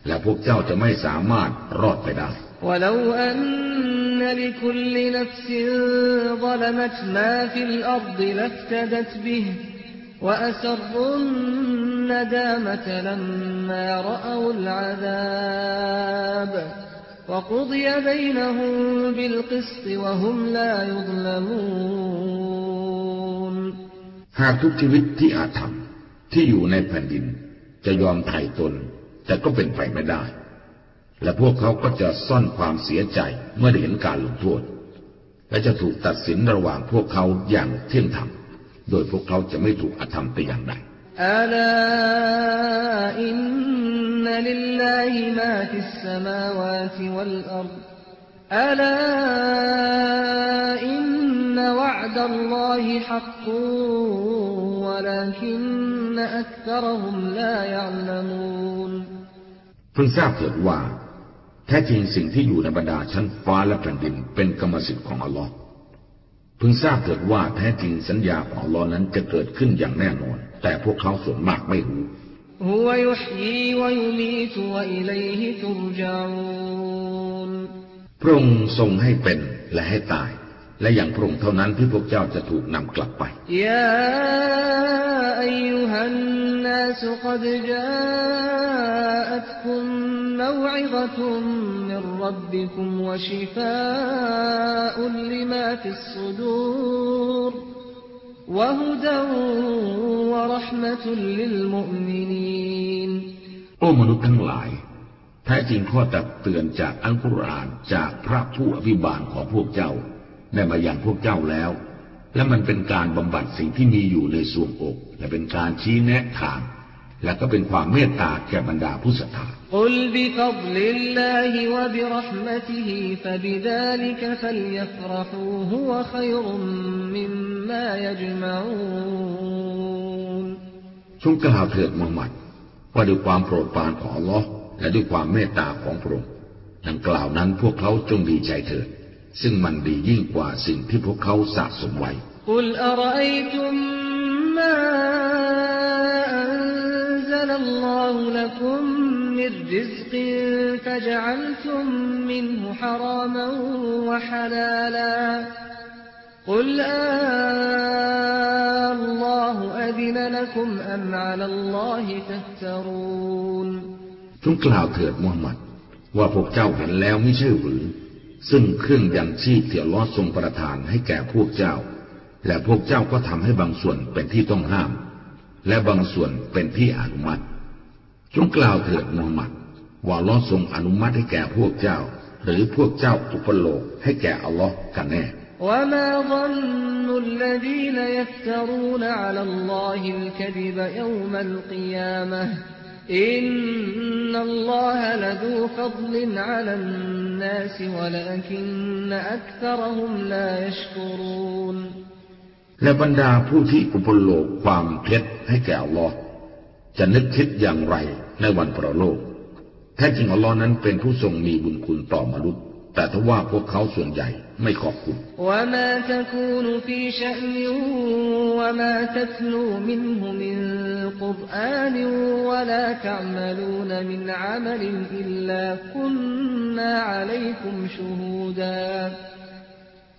และพวกเจ้าจะไม่สามารถรอดไปได้ ولو أن لكل نفس ظلمت ما في الأرض لافتدت به وأسروا الندامة لما رأوا العذاب وقضي بينهم بالقسط وهم لا يظلمون หากทุกชีวิตที่อาธรรมที่อยู่ในแผ่นดิน จะยอมไถ่ตน แต่ก็เป็นไปไม่ได้ และพวกเขาก็จะซ่อนความเสียใจเมื่อเห็นการลงโทษ และจะถูกตัดสินระหว่างพวกเขาอย่างเที่ยงธรรม โดยพวกเขาจะไม่ถูกอธรรมแต่อย่างใดอัลإن لله ما في السماوات والأرض ألا إن وعد الله حق ولكن أكثرهم لا يعلمونเพิ่งทราบเถิดว่า แท้จริงสิ่งที่อยู่ในบรรดาชั้นฟ้าและแผ่นดินเป็นกรรมสิทธิ์ของอัลลอฮ์พึงทราบเถิดว่าแท้จริงสัญญาของอัลลอฮ์นั้นจะเกิดขึ้นอย่างแน่นอน แต่พวกเขาส่วนมากไม่รู้พระองค์ทรงให้เป็นและให้ตาย และอย่างพระองค์เท่านั้นที่พวกเจ้าจะถูกนำกลับไปยาอยุหันนาสุกดจาอัตคุม موعظة من ربكم وشفاء لما في الصدور وهدى ورحمة للمؤمنين โอ้มนุษย์ทั้งหลาย แท้จริงข้อตักเตือนจากอัลกุรอานจากพระผู้อภิบาลของพวกเจ้า ได้มาอย่างพวกเจ้าแล้ว และมันเป็นการบำบัดสิ่งที่มีอยู่ในส่วงอก และเป็นการชี้แนะทาง และก็เป็นความเมตตาแก่บรรดาผู้ศรัทธาจงกล่าวเถิดมูฮัมหมัดว่าด้วยความโปรดปรานของลอและด้วยความเมตตาของพระองค์ดังกล่าวนั้นพวกเขาจงดีใจเถิด ซึ่งมันดียิ่งกว่าสิ่งที่พวกเขาสะสมไว้ قل أرأيتم ما أنزل الله لكم من رزق فجعلتم منه حراما وحلالا قل آه الله أذن لكم أم على الله تفترون จงกล่าวเถิดมูฮัมหมัด ว่าพวกเจ้าเห็นแล้วไม่ใช่หรือ ซึ่งเครื่องยังชีพที่อัลลอฮ์ทรงประทานให้แก่พวกเจ้า และพวกเจ้าก็ทำให้บางส่วนเป็นที่ต้องห้าม และบางส่วนเป็นที่อนุมัติ จงกล่าวเถิดมูฮัมหมัด ว่าอัลลอฮ์ทรงอนุมัติให้แก่พวกเจ้า หรือพวกเจ้าอุปโลกให้แก่อัลลอฮ์กันแน่ وما ظن الذين يفترون على الله الكذب يوم القيامة إن الله لذو فضل على الناس ولكن أكثرهم لا يشكرون และบรรดาผู้ที่อุปโลกความเท็จให้แก่อัลลอฮ์จะนึกคิดอย่างไรในวันประโลก แท้จริงอัลลอฮ์นั้นเป็นผู้ทรงมีบุญคุณต่อมนุษย์ แต่ถ้าว่าพวกเขาส่วนใหญ่ไม่ขอบคุณและ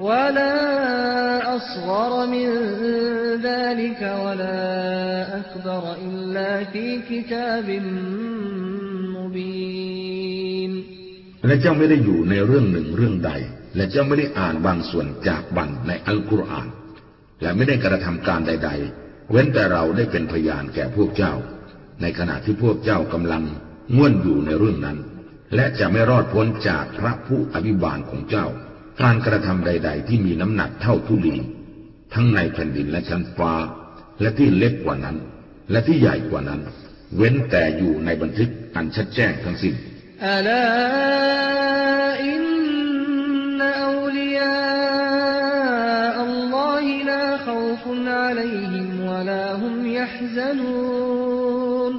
ولا أصغر من ذلك ولا أكبر إلا في كتاب مبين และเจ้าไม่ได้อยู่ในเรื่องหนึ่งเรื่องใด และเจ้าไม่ได้อ่านบางส่วนจากบันในอัลกุรอาน และไม่ได้กระทำการใด ๆ เว้นแต่เราได้เป็นพยานแก่พวกเจ้า ในขณะที่พวกเจ้ากำลังง่วนอยู่ในเรื่องนั้น และจะไม่รอดพ้นจากพระผู้อภิบาลของเจ้า การกระทำใด ๆ ที่มีน้ำหนักเท่าทุลีทั้งในแผ่นดินและชั้นฟ้า และที่เล็กกว่านั้น และที่ใหญ่กว่านั้น เว้นแต่อยู่ในบันทึกอันชัดแจ้งทั้งสิ้นอัลาอินนาอูลียาอัลลอฮิลาขอฟุนอะลัยฮิมวะลาฮุมยฮซนูน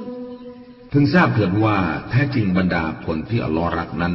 พึงทราบเถิดว่าแท้จริงบรรดาคนที่อัลลอฮ์รักนั้น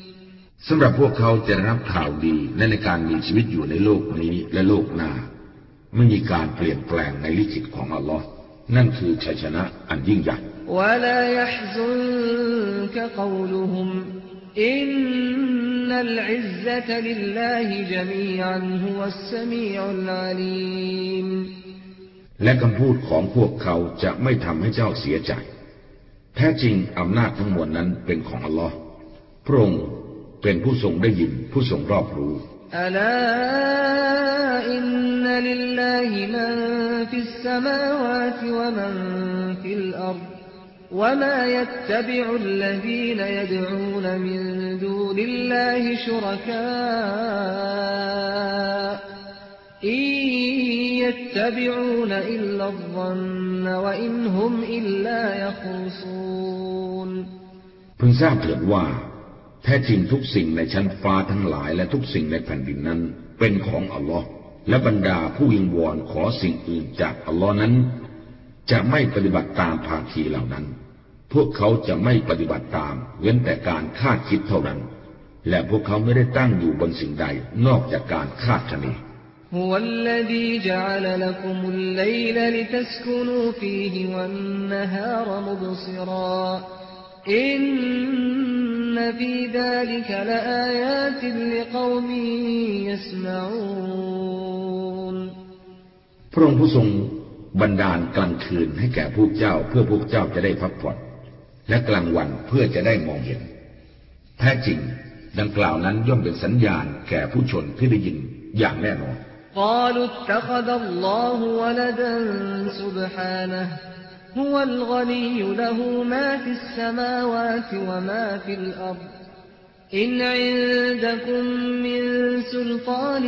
สำหรับพวกเขาจะรับข่าวดีและในการมีชีวิตอยู่ในโลกนี้และโลกหน้า ไม่มีการเปลี่ยนแปลงในลิขิตของอัลลอฮ์นั่นคือชัยชนะอันยิ่งใหญ่และคำพูดของพวกเขาจะไม่ทำให้เจ้าเสียใจ แท้จริงอำนาจทั้งมวลนั้นเป็นของอัลลอฮ์พระองค์ เป็นผู้ทรงได้ยินผู้ทรงรอบรู้ ألا إن لله من في السماوات ومن في الأرض وما يتبع الذين يدعون من دون الله شركاء إن يتبعون إلا الظن وإن هم إلا يخرصون พึงทราบเถิดว่า แท้จริงทุกสิ่งในชั้นฟ้าทั้งหลายและทุกสิ่งในแผ่นดินนั้น เป็นของอัลลอฮ์และบรรดาผู้ยิงวอนขอสิ่งอื่นจากอัลลอฮ์นั้น จะไม่ปฏิบัติตามภาคีเหล่านั้น พวกเขาจะไม่ปฏิบัติตาม เว้นแต่การคาดคิดเท่านั้น และพวกเขาไม่ได้ตั้งอยู่บนสิ่งใดนอกจากการคาดคะเน هو الذي جعل لكم الليل لتسكنوا فيه والنهار مبصرا إن في ذلك لآيات لقوم يسمعون พระองค์ผู้ทรงบันดาลกลางคืนให้แก่พวกเจ้า เพื่อพวกเจ้าจะได้พักผ่อนและกลางวันเพื่อจะได้มองเห็น แท้จริง ดังกล่าวนั้นย่อมเป็นสัญญาณแก่ผู้ชนที่ได้ยินอย่างแน่นอน قالوا اتخذ الله ولدا سبحانه هو الغني له ما في السماوات وما في الأرض إن عندكم من سلطان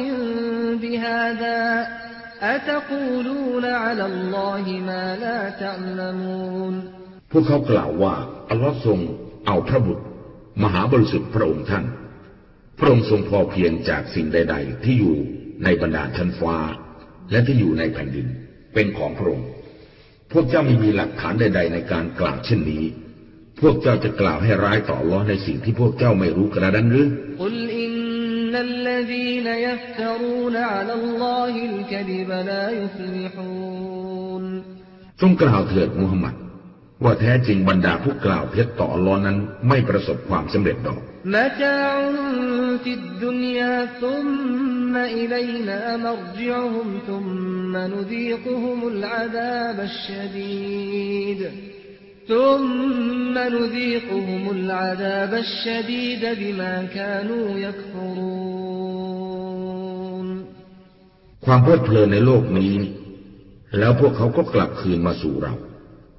بهذا أتقولون على الله ما لا تعلمون พวกเขากล่าวว่าอัลลอฮ์ทรงเอาพระบุตร มหาบริสุทธิ์พระองค์ท่าน พระองค์ทรงพอเพียงจากสิ่งใด ๆ ที่อยู่ในบรรดาชั้นฟ้า และที่อยู่ในแผ่นดิน เป็นของพระองค์ พวกเจ้าไม่มีหลักฐานใด ๆ ในการกล่าวเช่นนี้ พวกเจ้าจะกล่าวให้ร้ายต่อร้อในสิ่งที่พวกเจ้าไม่รู้กระดันหรือ จงกล่าวเถิดมูฮัมหมัด ว่าแท้จริงบรรดาผู้กล่าวเท็จต่อลอนั้นไม่ประสบความสำเร็จดอกความเพลิดเพลินในโลกนี้ แล้วพวกเขาก็กลับคืนมาสู่เรา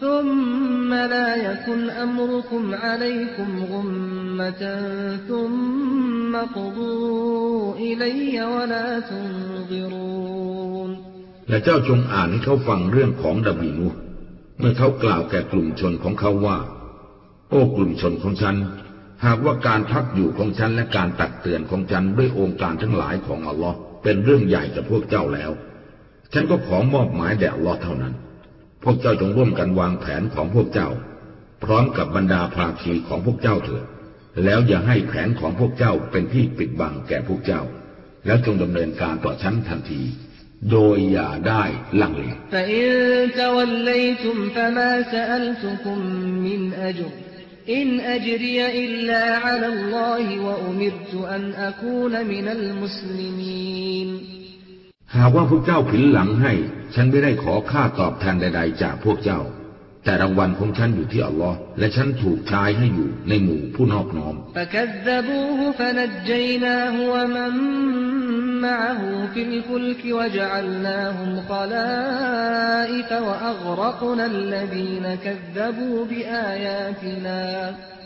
ثم لا يكن أمركم عليكم غمة ثم قضوا إلي ولا تنظرون และเจ้าจงอ่านให้เขาฟังเรื่องของดาบีนูห์เมื่อเขากล่าวแก่กลุ่มชนของเขาว่า โอ้กลุ่มชนของฉัน หากว่าการพักอยู่ของฉันและการตักเตือนของฉันด้วยองค์การทั้งหลายของอัลลอฮ์เป็นเรื่องใหญ่กับพวกเจ้าแล้ว ฉันก็ขอมอบหมายแด่อัลลอฮ์เท่านั้น พวกเจ้าจงร่วมกันวางแผนของพวกเจ้า พร้อมกับบรรดาภาคีของพวกเจ้าเถิดแล้วอย่าให้แผนของพวกเจ้าเป็นที่ปิดบังแก่พวกเจ้า แล้วจงดำเนินการต่อชั้นทันที โดยอย่าได้ลังเลถ้า หากว่าพวกเจ้าผินหลังให้ ฉันไม่ได้ขอค่าตอบแทนใด ๆ จากพวกเจ้า แต่รางวัลของฉันอยู่ที่อัลลอฮ์และฉันถูกชายให้อยู่ในหมู่ผู้นอกน้อมพวกเขาโกหกและเราได้นำพวกเขาไปในเรือ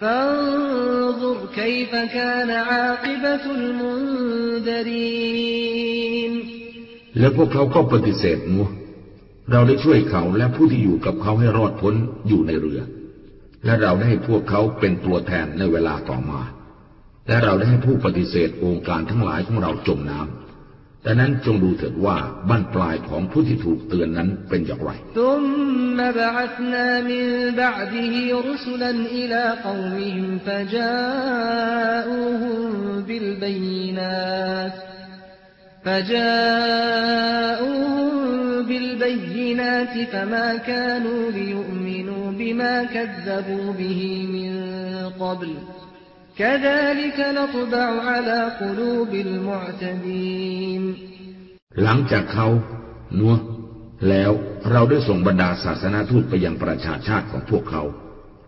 فانظر كيف كان عاقبة المنذرين และพวกเขาก็ปฏิเสธนูห์เราได้ช่วยเขาและผู้ที่อยู่กับเขาให้รอดพ้นอยู่ในเรือ และเราได้ให้พวกเขาเป็นตัวแทนในเวลาต่อมา และเราได้ให้ผู้ปฏิเสธองค์การทั้งหลายของเราจมน้ำ ดังนั้นจงดูเถิดว่าบั้นปลายของผู้ที่ถูกเตือนนั้นเป็นอย่างไร และ بعده رسلا إلى قومهم فجاءوهم بالبينات فجاءوهم بالبينات فما كانوا ليؤمنوا بما كذبوا به من قبل كذلك نطبع على قلوب المعتدين หลังจากเขานัวแล้วเราได้ส่งบรรดาศาสนาทูตไปยังประชาชาติของพวกเขา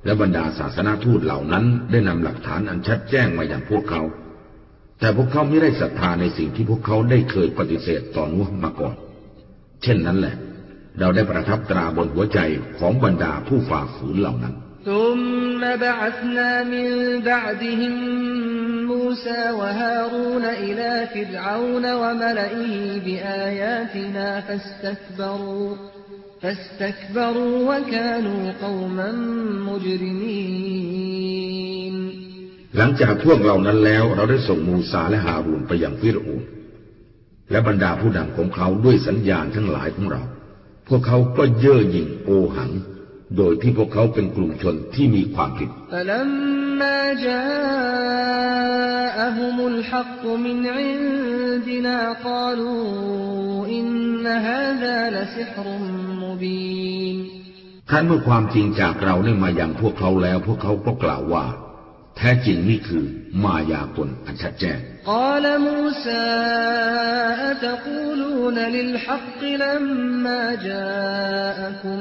และบรรดาศาสนาทูตเหล่านั้นได้นำหลักฐานอันชัดแจ้งมาอย่างพวกเขา แต่พวกเขาไม่ได้ศรัทธาในสิ่งที่พวกเขาได้เคยปฏิเสธต่อนัวมาก่อน เช่นนั้นแหละ เราได้ประทับตราบนหัวใจของบรรดาผู้ฝ่าฝืนเหล่านั้น ثم بعثنا من بعدهم موسى وهارون إلى فرعون وملئه بآياتنا فاستكبروا فاستكبروا وكانوا قوما مجرمين หลังจากพวกเหล่านั้นแล้ว เราได้ส่งมูซาและฮารูนไปยังฟิรอูนและบรรดาผู้นำของเขาด้วยสัญญาณทั้งหลายของเรา พวกเขาก็เย่อหยิ่งโอหัง โดยที่พวกเขาเป็นกลุ่มชนที่มีความผิด فلما جاءهم الحق من عندنا قالوا إن هذا لسحر مبين ครั้นเมื่อความจริงจากเราได้มาอย่างพวกเขาแล้ว พวกเขาก็กล่าวว่า แท้จริงนี่คือมายากลอันชัดแจ้ง قال موسى أتقولون للحق لما جاءكم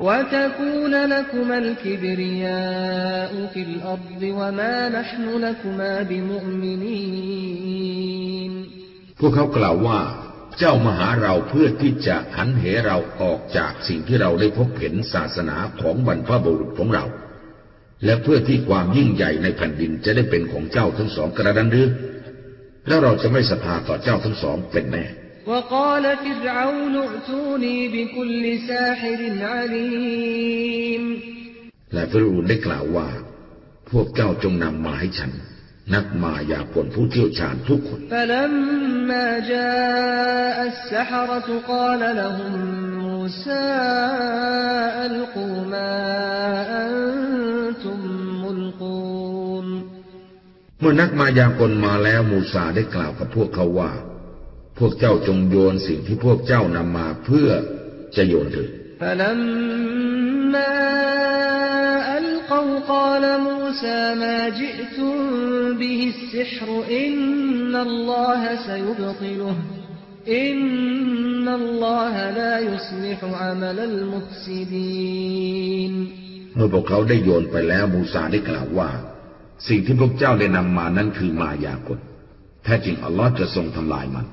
وتكون لكما الكبرياء في الأرض وما نحن لكما بمؤمنين พวกเขากล่าวว่า เจ้ามาหาเราเพื่อที่จะหันเหเราออกจากสิ่งที่เราได้พบเห็นศาสนาของบรรพบุรุษของเรา และเพื่อที่ความยิ่งใหญ่ในแผ่นดินจะได้เป็นของเจ้าทั้งสองกระดันหรือแล้วเราจะไม่ศรัทธาต่อเจ้าทั้งสองเป็นแน่ وقال فرعون ائتوني بكل ساحر عليم และฟิรูนได้กล่าวว่า พวกเจ้าจงนำมาให้ฉัน นักมายากลผู้เชี่ยวชาญทุกคน فلما جاء السحرة قال لهم موسى ألقوا ما أنتم ملقون เมื่อนักมายากลมาแล้วมูซาได้กล่าวกับพวกเขาว่า พวกเจ้าจงโยนสิ่งที่พวกเจ้านำมาเพื่อจะโยนเถิดเมื่อพวกเขาได้โยนไปแล้วมูซาได้กล่าวว่า สิ่งที่พวกเจ้าได้นำมานั้นคือมายากลแท้จริงอัลลอฮ์จะทรงทำลายมัน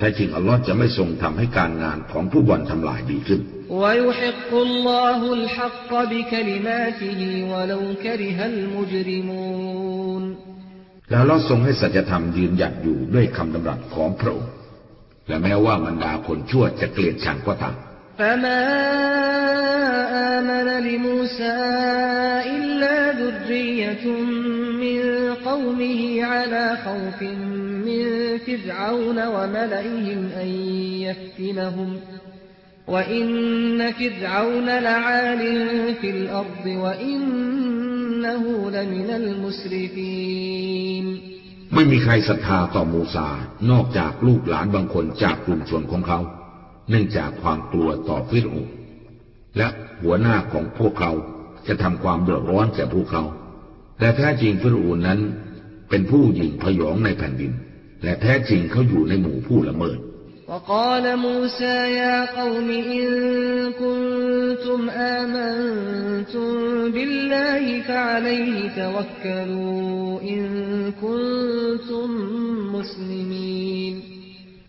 ท้จริงอัลลอฮ์จะไม่ทรงทำให้การงานของผู้วันทำลายดีขึ้น ويحق الله الحق بكلماته ولو كره المجرمون แล้วเราทรงให้สัจธรรมยืนหยัดอยู่ด้วยคำดำรัสของพระองค์และแม้ว่าบรรดาคนชั่วจะเกลียดชังก็ตาม فما آمن لموسى إلا ذرية من قومه على خوف من فرعون وملئهم أن يفتنهم وإن فرعون لعال في الأرض وإنه لمن المسرفين ไม่มีใครศรัทธาต่อมูซานอกจากลูกหลานบางคนจากกลุ่มชนของเขา เนื่องจากความกลัวต่อฟิรโอนและหัวหน้าของพวกเขาจะทำความเดือดร้อนแก่พวกเขา แต่แท้จริงฟิรโอนนั้น เป็นผู้หยิ่งพยองในแผ่นดิน และแท้จริงเขาอยู่ในหมู่ผู้ละเมิด وقال موسى يا قوم إن كنتم آمنتم بالله فعليه توكلوا إن كنتم مسلمين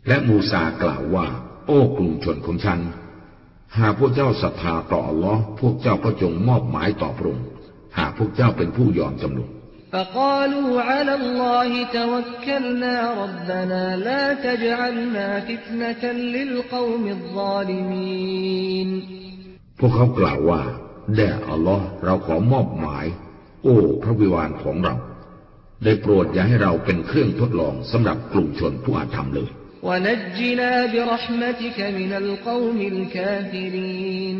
และมูซากล่าวว่า โอ้กลุ่มชนของฉัน หากพวกเจ้าศรัทธาต่ออัลลอฮ์พวกเจ้าก็จงมอบหมายต่อพระองค์หากพวกเจ้าเป็นผู้ยอมจำนน فقالوا على الله توكلنا ربنا لا تجعلنا فتنة للقوم الظالمين พวกเขากล่าวว่าแด่อัลลอฮ์เราขอมอบหมาย โอ้พระวิวานของเรา ได้โปรดอย่าให้เราเป็นเครื่องทดลองสำหรับกลุ่มชนผู้อาธรรมเลย ونجنا برحمتك من القوم الكافرين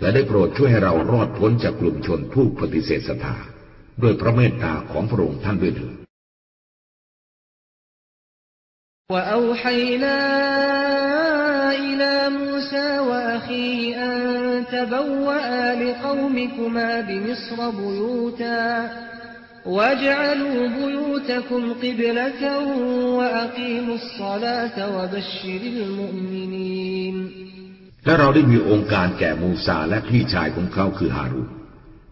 และได้โปรดช่วยให้เรารอดพ้นจากกลุ่มชนผู้ปฏิเสธศรัทธา ด้วยพระเมตตาของพระองค์ท่านด้วยเถิด وأوحينا إلى موسى وأخيه أن تبوأ لقومكما بمصر بيوتا واجعلوا بيوتكم قبلة وأقيموا الصلاة وبشر المؤمنين และเราได้มีองค์การแก่มูซาและพี่ชายของเขาคือฮารูน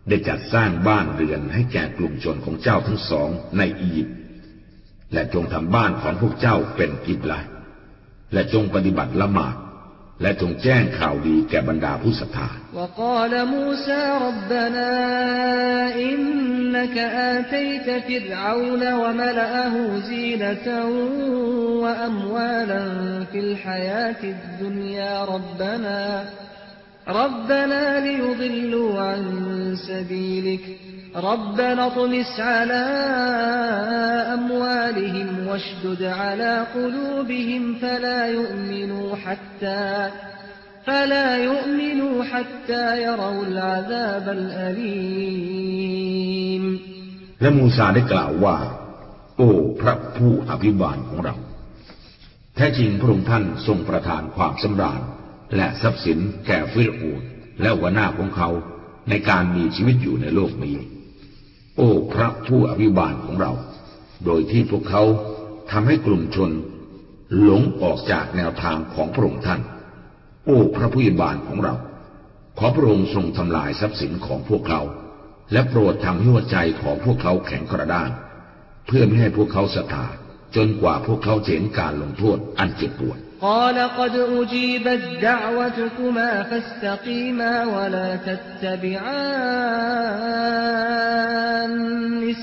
ได้จัดสร้างบ้านเรือนให้แก่กลุ่มชนของเจ้าทั้งสองในอียิปต์และจงทำบ้านของพวกเจ้าเป็นกิบลาและจงปฏิบัติละหมาดและจงแจ้งข่าวดีแก่บรรดาผู้ศรัทธาและ ربنا ربنا ليضلوا عن سبيلك ربنا اطمس على أموالهم واشدد على قلوبهم فلا يؤمنوا حتى فلا يؤمنوا حتى يروا العذاب الأليم และมูซาได้กล่าวว่า โอ้พระผู้อภิบาลของเรา แท้จริงพระองค์ท่านทรงประทานความสำราญ และทรัพย์สินแก่ฟิรอูนและหัวหน้าของเขาในการมีชีวิตอยู่ในโลกนี้ โอ้พระผู้อภิบาลของเรา โดยที่พวกเขาทำให้กลุ่มชน หลงออกจากแนวทางของพระองค์ท่าน โอ้พระผู้อภิบาลของเรา ขอพระองค์ทรงทำลายทรัพย์สินของพวกเขา และโปรดทำให้หัวใจของพวกเขาแข็งกระด้าง เพื่อไม่ให้พวกเขาศรัทธาจนกว่าพวกเขาเห็นการลงโทษอันเจ็บปวด قال قد أجيبت دعوتكما فاستقيما ولا تتبعان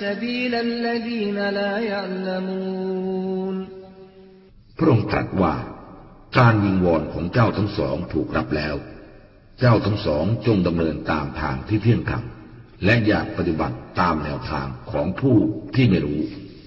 سبيل الذين لا يعلمون พระองค์ตรัสว่า การวิงวอนของเจ้าทั้งสองถูกรับแล้ว เจ้าทั้งสองจงดำเนินตามทางที่เที่ยงธรรมและอย่าปฏิบัติตามแนวทางของผู้ที่ไม่รู้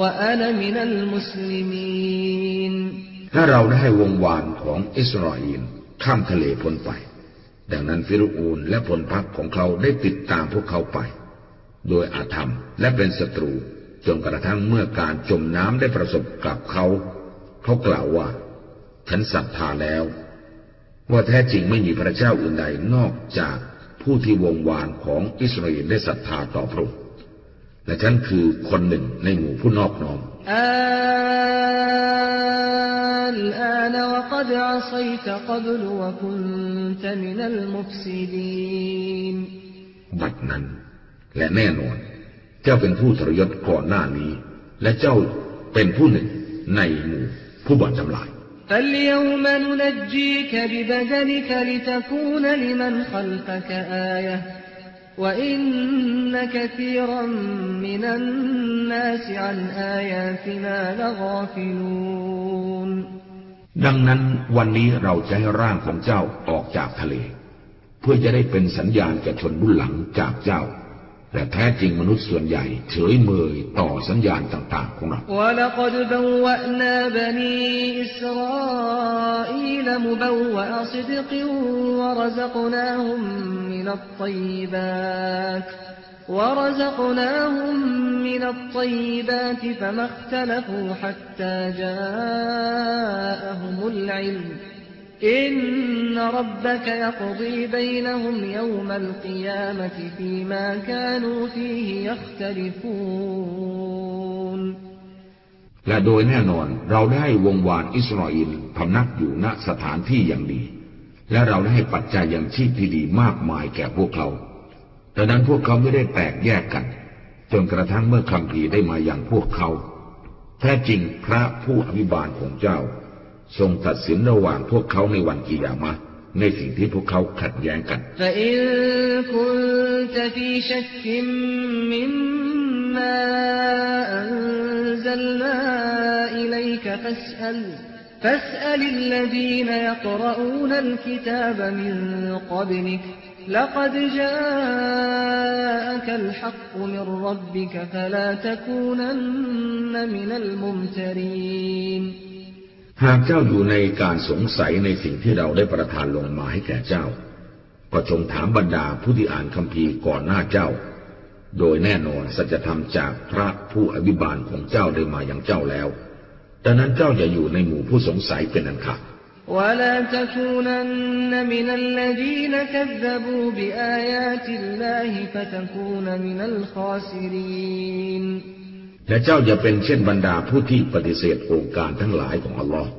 วะอาลมินัลมุสลิมีนถ้าเราได้ให้วงวานของอิสราเอลข้ามทะเลพ้นไป ดังนั้นฟิรูอูนและผลพักของเขาได้ติดตามพวกเขาไป โดยอาธรรมและเป็นศัตรูจนกระทั่งเมื่อการจมน้ำได้ประสบกับเขา เขากล่าวว่า ฉันศรัทธาแล้ว ว่าแท้จริงไม่มีพระเจ้าอื่นใดนอกจากผู้ที่วงวานของอิสราเอลได้ศรัทธาต่อพระองค์ และฉันคือคนหนึ่งในหมู่ผู้นอบน้อมบัดนั้น และแน่นอน เจ้าเป็นผู้ทรยศก่อนหน้านี้ และเจ้าเป็นผู้หนึ่งในหมู่ผู้บ่อนจำลาย فاليوم ننجيك ببدنك لتكون لمن خلفك آية وإن كثيرا من الناس عن آياتنا لغافلون ดังนั้นวันนี้เราจะให้ร่างของเจ้าออกจากทะเล เพื่อจะได้เป็นสัญญาณแก่ชนบุญหลังจากเจ้า แต่แท้จริงมนุษย์ส่วนใหญ่เฉยเมยต่อสัญญาณต่าง ๆ ของเราและ และโดยแน่นอนเราได้วงวานอิสราเอลพำนักอยู่ณสถานที่อย่างดี และเราได้ให้ปัจจัยอย่างชีพที่ดีมากมายแก่พวกเขาดังนั้นพวกเขาไม่ได้แตกแยกกัน จนกระทั่งเมื่อคำพีได้มาอย่างพวกเขา แท้จริงพระผู้อภิบาลของเจ้า ทรงตัดสินระหว่างพวกเขาในวันกิยามะในสิ่งที่พวกเขาขัดแย้งกันถ้า فاسأل الذين يقرؤون الكتاب من قبلك لقد جاءك الحق من ربك فلا تكونن من الممترين หากเจ้าอยู่ในการสงสัยในสิ่งที่เราได้ประทานลงมาให้แก่เจ้า ก็จงถามบรรดาผู้ที่อ่านคัมภีร์ก่อนหน้าเจ้า โดยแน่นอนสัจธรรมจากพระผู้อภิบาลของเจ้าได้มาอย่างเจ้าแล้วดังนั้นเจ้าอย่าอยู่ในหมู่ผู้สงสัยเป็นอันขาดและ และเจ้าอย่าเป็นเช่นบรรดาผู้ที่ปฏิเสธโองการทั้งหลายของอัลลอฮ์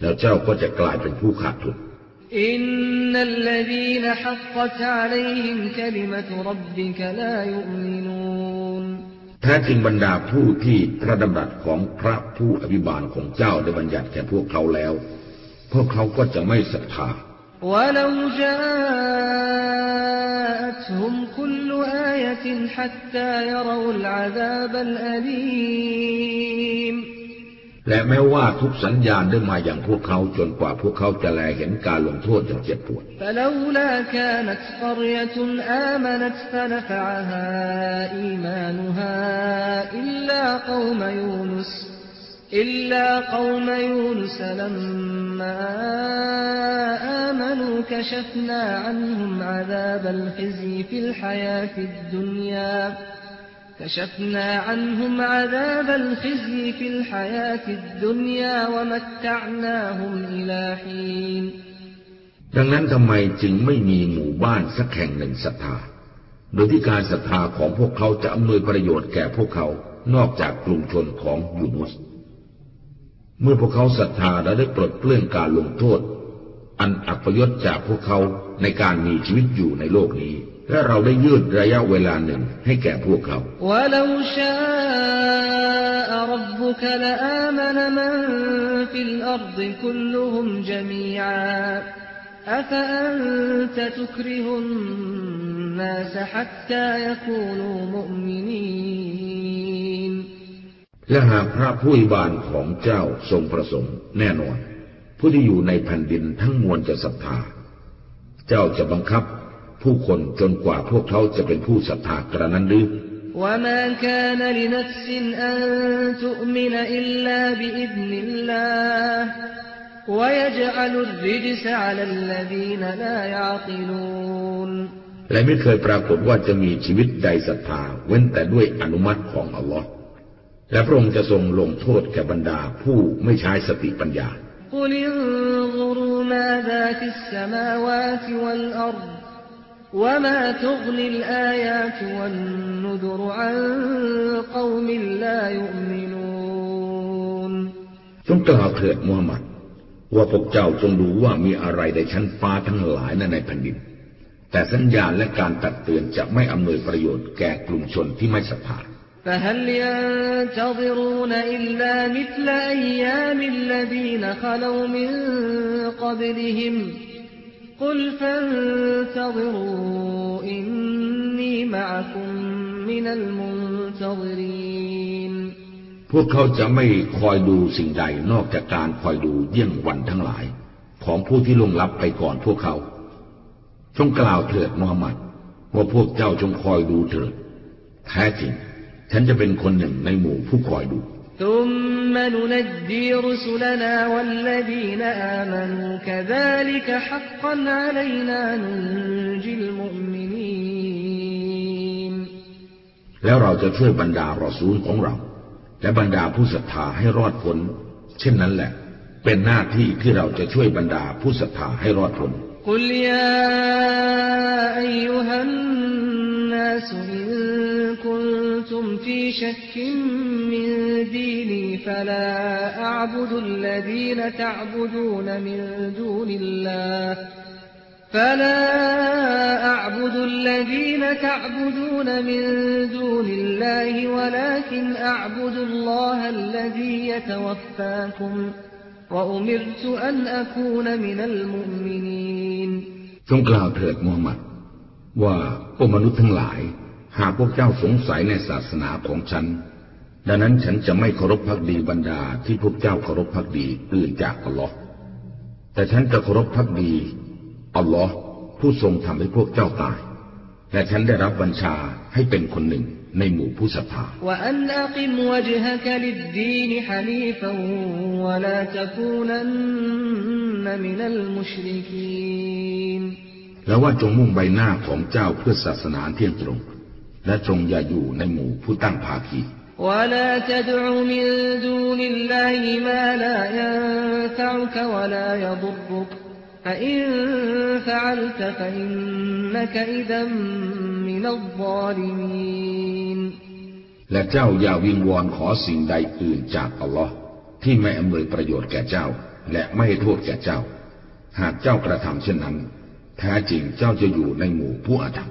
แล้วเจ้าก็จะกลายเป็นผู้ขาดทุนอินนัลลดีนฮักกัตอะลัยฮิมคลิมะตุรับบิกลายุมินูนแท้จริงบรรดาผู้ที่พระดำรัสของพระผู้อภิบาลของเจ้าได้บัญญัติแก่พวกเขาแล้ว พวกเขาก็จะไม่ศรัทธา ولو جاءتهم كل آية حتى يروا العذاب الأليم และแม้ว่าทุกสัญญาณได้มาอย่างพวกเขาจนกว่าพวกเขาจะแลเห็นการลงโทษอย่างเจ็บปวด فلولا كانت إلا قوم يونس إلا قوم يونس لما آمنوا كشفنا عنهم عذاب الخزي في الحياة الدنيا كشفنا عنهم عذاب الخزي في الحياة الدنيا ومتعناهم إلى حين ดังนั้นทำไมจึงไม่มีหมู่บ้านสักแห่งหนึ่งศรัทธา โดยที่การศรัทธาของพวกเขาจะอำนวยประโยชน์แก่พวกเขา นอกจากกลุ่มชนของยูนุส เมื่อพวกเขาศรัทธาและได้ปลดเปลื้องการลงโทษ อันอัปยศจากพวกเขาในการมีชีวิตอยู่ในโลกนี้ และเราได้ยืดระยะเวลาหนึ่งให้แก่พวกเขา ถ้า และหากพระผู้อิบานของเจ้าทรงประสงค์แน่นอน ผู้ที่อยู่ในแผ่นดินทั้งมวลจะศรัทธา เจ้าจะบังคับผู้คนจนกว่าพวกเขาจะเป็นผู้ศรัทธากระนั้นหรือ وما كان لنفس أن تؤمن إلا بإذن الله ويجعل الرجس على الذين لا يعقلون และไม่เคยปรากฏว่าจะมีชีวิตใดศรัทธา เว้นแต่ด้วยอนุมัติของอัลลอฮ์ และพระองค์จะทรงลงโทษแก่บรรดาผู้ไม่ใช้สติปัญญา จงกล่าวเถิดมูฮัมหมัด ว่าพวกเจ้าจงรู้ว่ามีอะไรในชั้นฟ้าทั้งหลายและในแผ่นดิน แต่สัญญาณและการตัดเตือนจะไม่อำนวยประโยชน์แก่กลุ่มชนที่ไม่สัมผัส فهل ينتظرون إلا مثل أيام الذين خلوا من قبلهم قل فانتظروا إني معكم من المنتظرين พวกเขาจะไม่คอยดูสิ่งใดนอกจากการคอยดูเยี่ยงวันทั้งหลาย ของผู้ที่ลวงลับไปก่อนพวกเขา จงกล่าวเถิดมูฮัมหมัด ว่าพวกเจ้าจงคอยดูเถิด แท้จริง ฉันจะเป็นคนหนึ่งในหมู่ผู้คอยดู ثم ننجي رسلنا والذين آمنوا كذلك حقا علينا ننجي المؤمنين แล้วเราจะช่วยบรรดารอซูลของเรา และบรรดาผู้ศรัทธาให้รอดพ้น เช่นนั้นแหละ เป็นหน้าที่ที่เราจะช่วยบรรดาผู้ศรัทธาให้รอดพ้น قل يا أيها الناس إن كنتم في شك من ديني فلا أعبد الذين تعبدون من دون الله فلا أعبد الذين تعبدون من دون الله ولكن أعبد الله الذي يتوفاكم وأمرت أن أكون من المؤمنين จงกล่าวเถิดมูฮัมหมัด ว่าโอมนุษย์ทั้งหลาย หากพวกเจ้าสงสัยในศาสนาของฉัน ดังนั้นฉันจะไม่เคารพพักดีบรรดาที่พวกเจ้าเคารพพักดีอื่นจากอัลลอฮ์แต่ฉันจะเคารพพักดีอัลลอฮ์ผู้ทรงทำให้พวกเจ้าตาย และฉันได้รับบัญชาให้เป็นคนหนึ่งในหมู่ผู้ศรัทธาและว่าจงมุ่งใบหน้าของเจ้าเพื่อศาสนาเที่ยงตรง และจงอย่าอยู่ในหมู่ผู้ตั้งภาคีและเจ้าอย่าวิงวอนขอสิ่งใดอื่นจากอัลลอฮ์ที่ไม่อำนวยประโยชน์แก่เจ้า และไม่โทษแก่เจ้า หากเจ้ากระทำเช่นนั้น แท้จริงเจ้าจะอยู่ในหมู่ผู้อาธรรม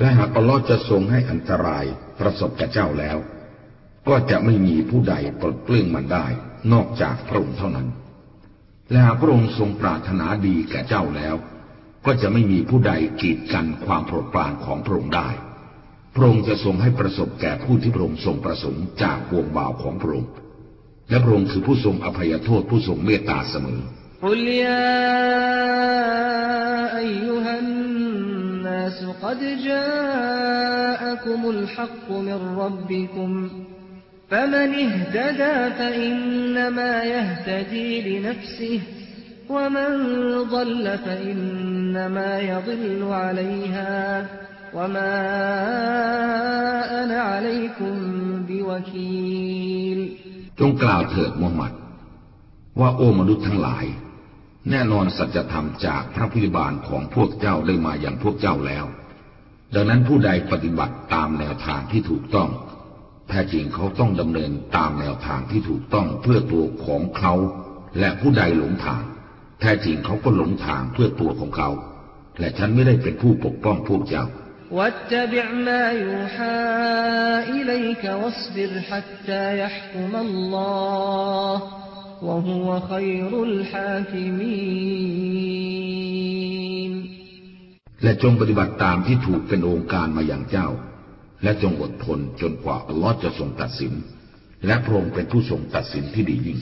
และหากอัลลอฮ์จะทรงให้อันตรายประสบกับเจ้าแล้ว ก็จะไม่มีผู้ใดปลดเปลื้องมันได้ นอกจากพระองค์เท่านั้น และหากพระองค์ทรงปรารถนาดีแก่เจ้าแล้ว ก็จะไม่มีผู้ใดกีดกันความโปรดปรานของพระองค์ได้ พระองค์จะทรงให้ประสบแก่ผู้ที่พระองค์ทรงประสงค์จากวงบ่าวของพระองค์และพระองค์คือผู้ทรงอภัยโทษผู้ทรงเมตตาเสมอ الناس قد جاءكم الحق من ربكم فمن اهتدى فإنما يهتدي لنفسه ومن ضل فإنما يضل عليها وما أنا عليكم بوكيل จงกล่าวเถิดมูฮัมหมัด ว่าโอ้มนุษย์ทั้งหลาย แน่นอนสัจธรรมจากพระผู้บาลของพวกเจ้าได้มาอย่างพวกเจ้าแล้ว ดังนั้นผู้ใดปฏิบัติตามแนวทางที่ถูกต้องแท้จริงเขาต้องดำเนินตามแนวทางที่ถูกต้องเพื่อตัวของเขา และผู้ใดหลงทาง แท้จริงเขาก็หลงทางเพื่อตัวของเขา และฉันไม่ได้เป็นผู้ปกป้องพวกเจ้า واتبع ما يوحى إليك واصبر حتى يحكم الله وهو خير الحاكمين และจงปฏิบัติตามที่ถูกเป็นองค์การมาอย่างเจ้า และจงอดทนจนกว่าอัลลอฮ์จะทรงตัดสิน และพระองค์เป็นผู้ทรงตัดสินที่ดียิ่ง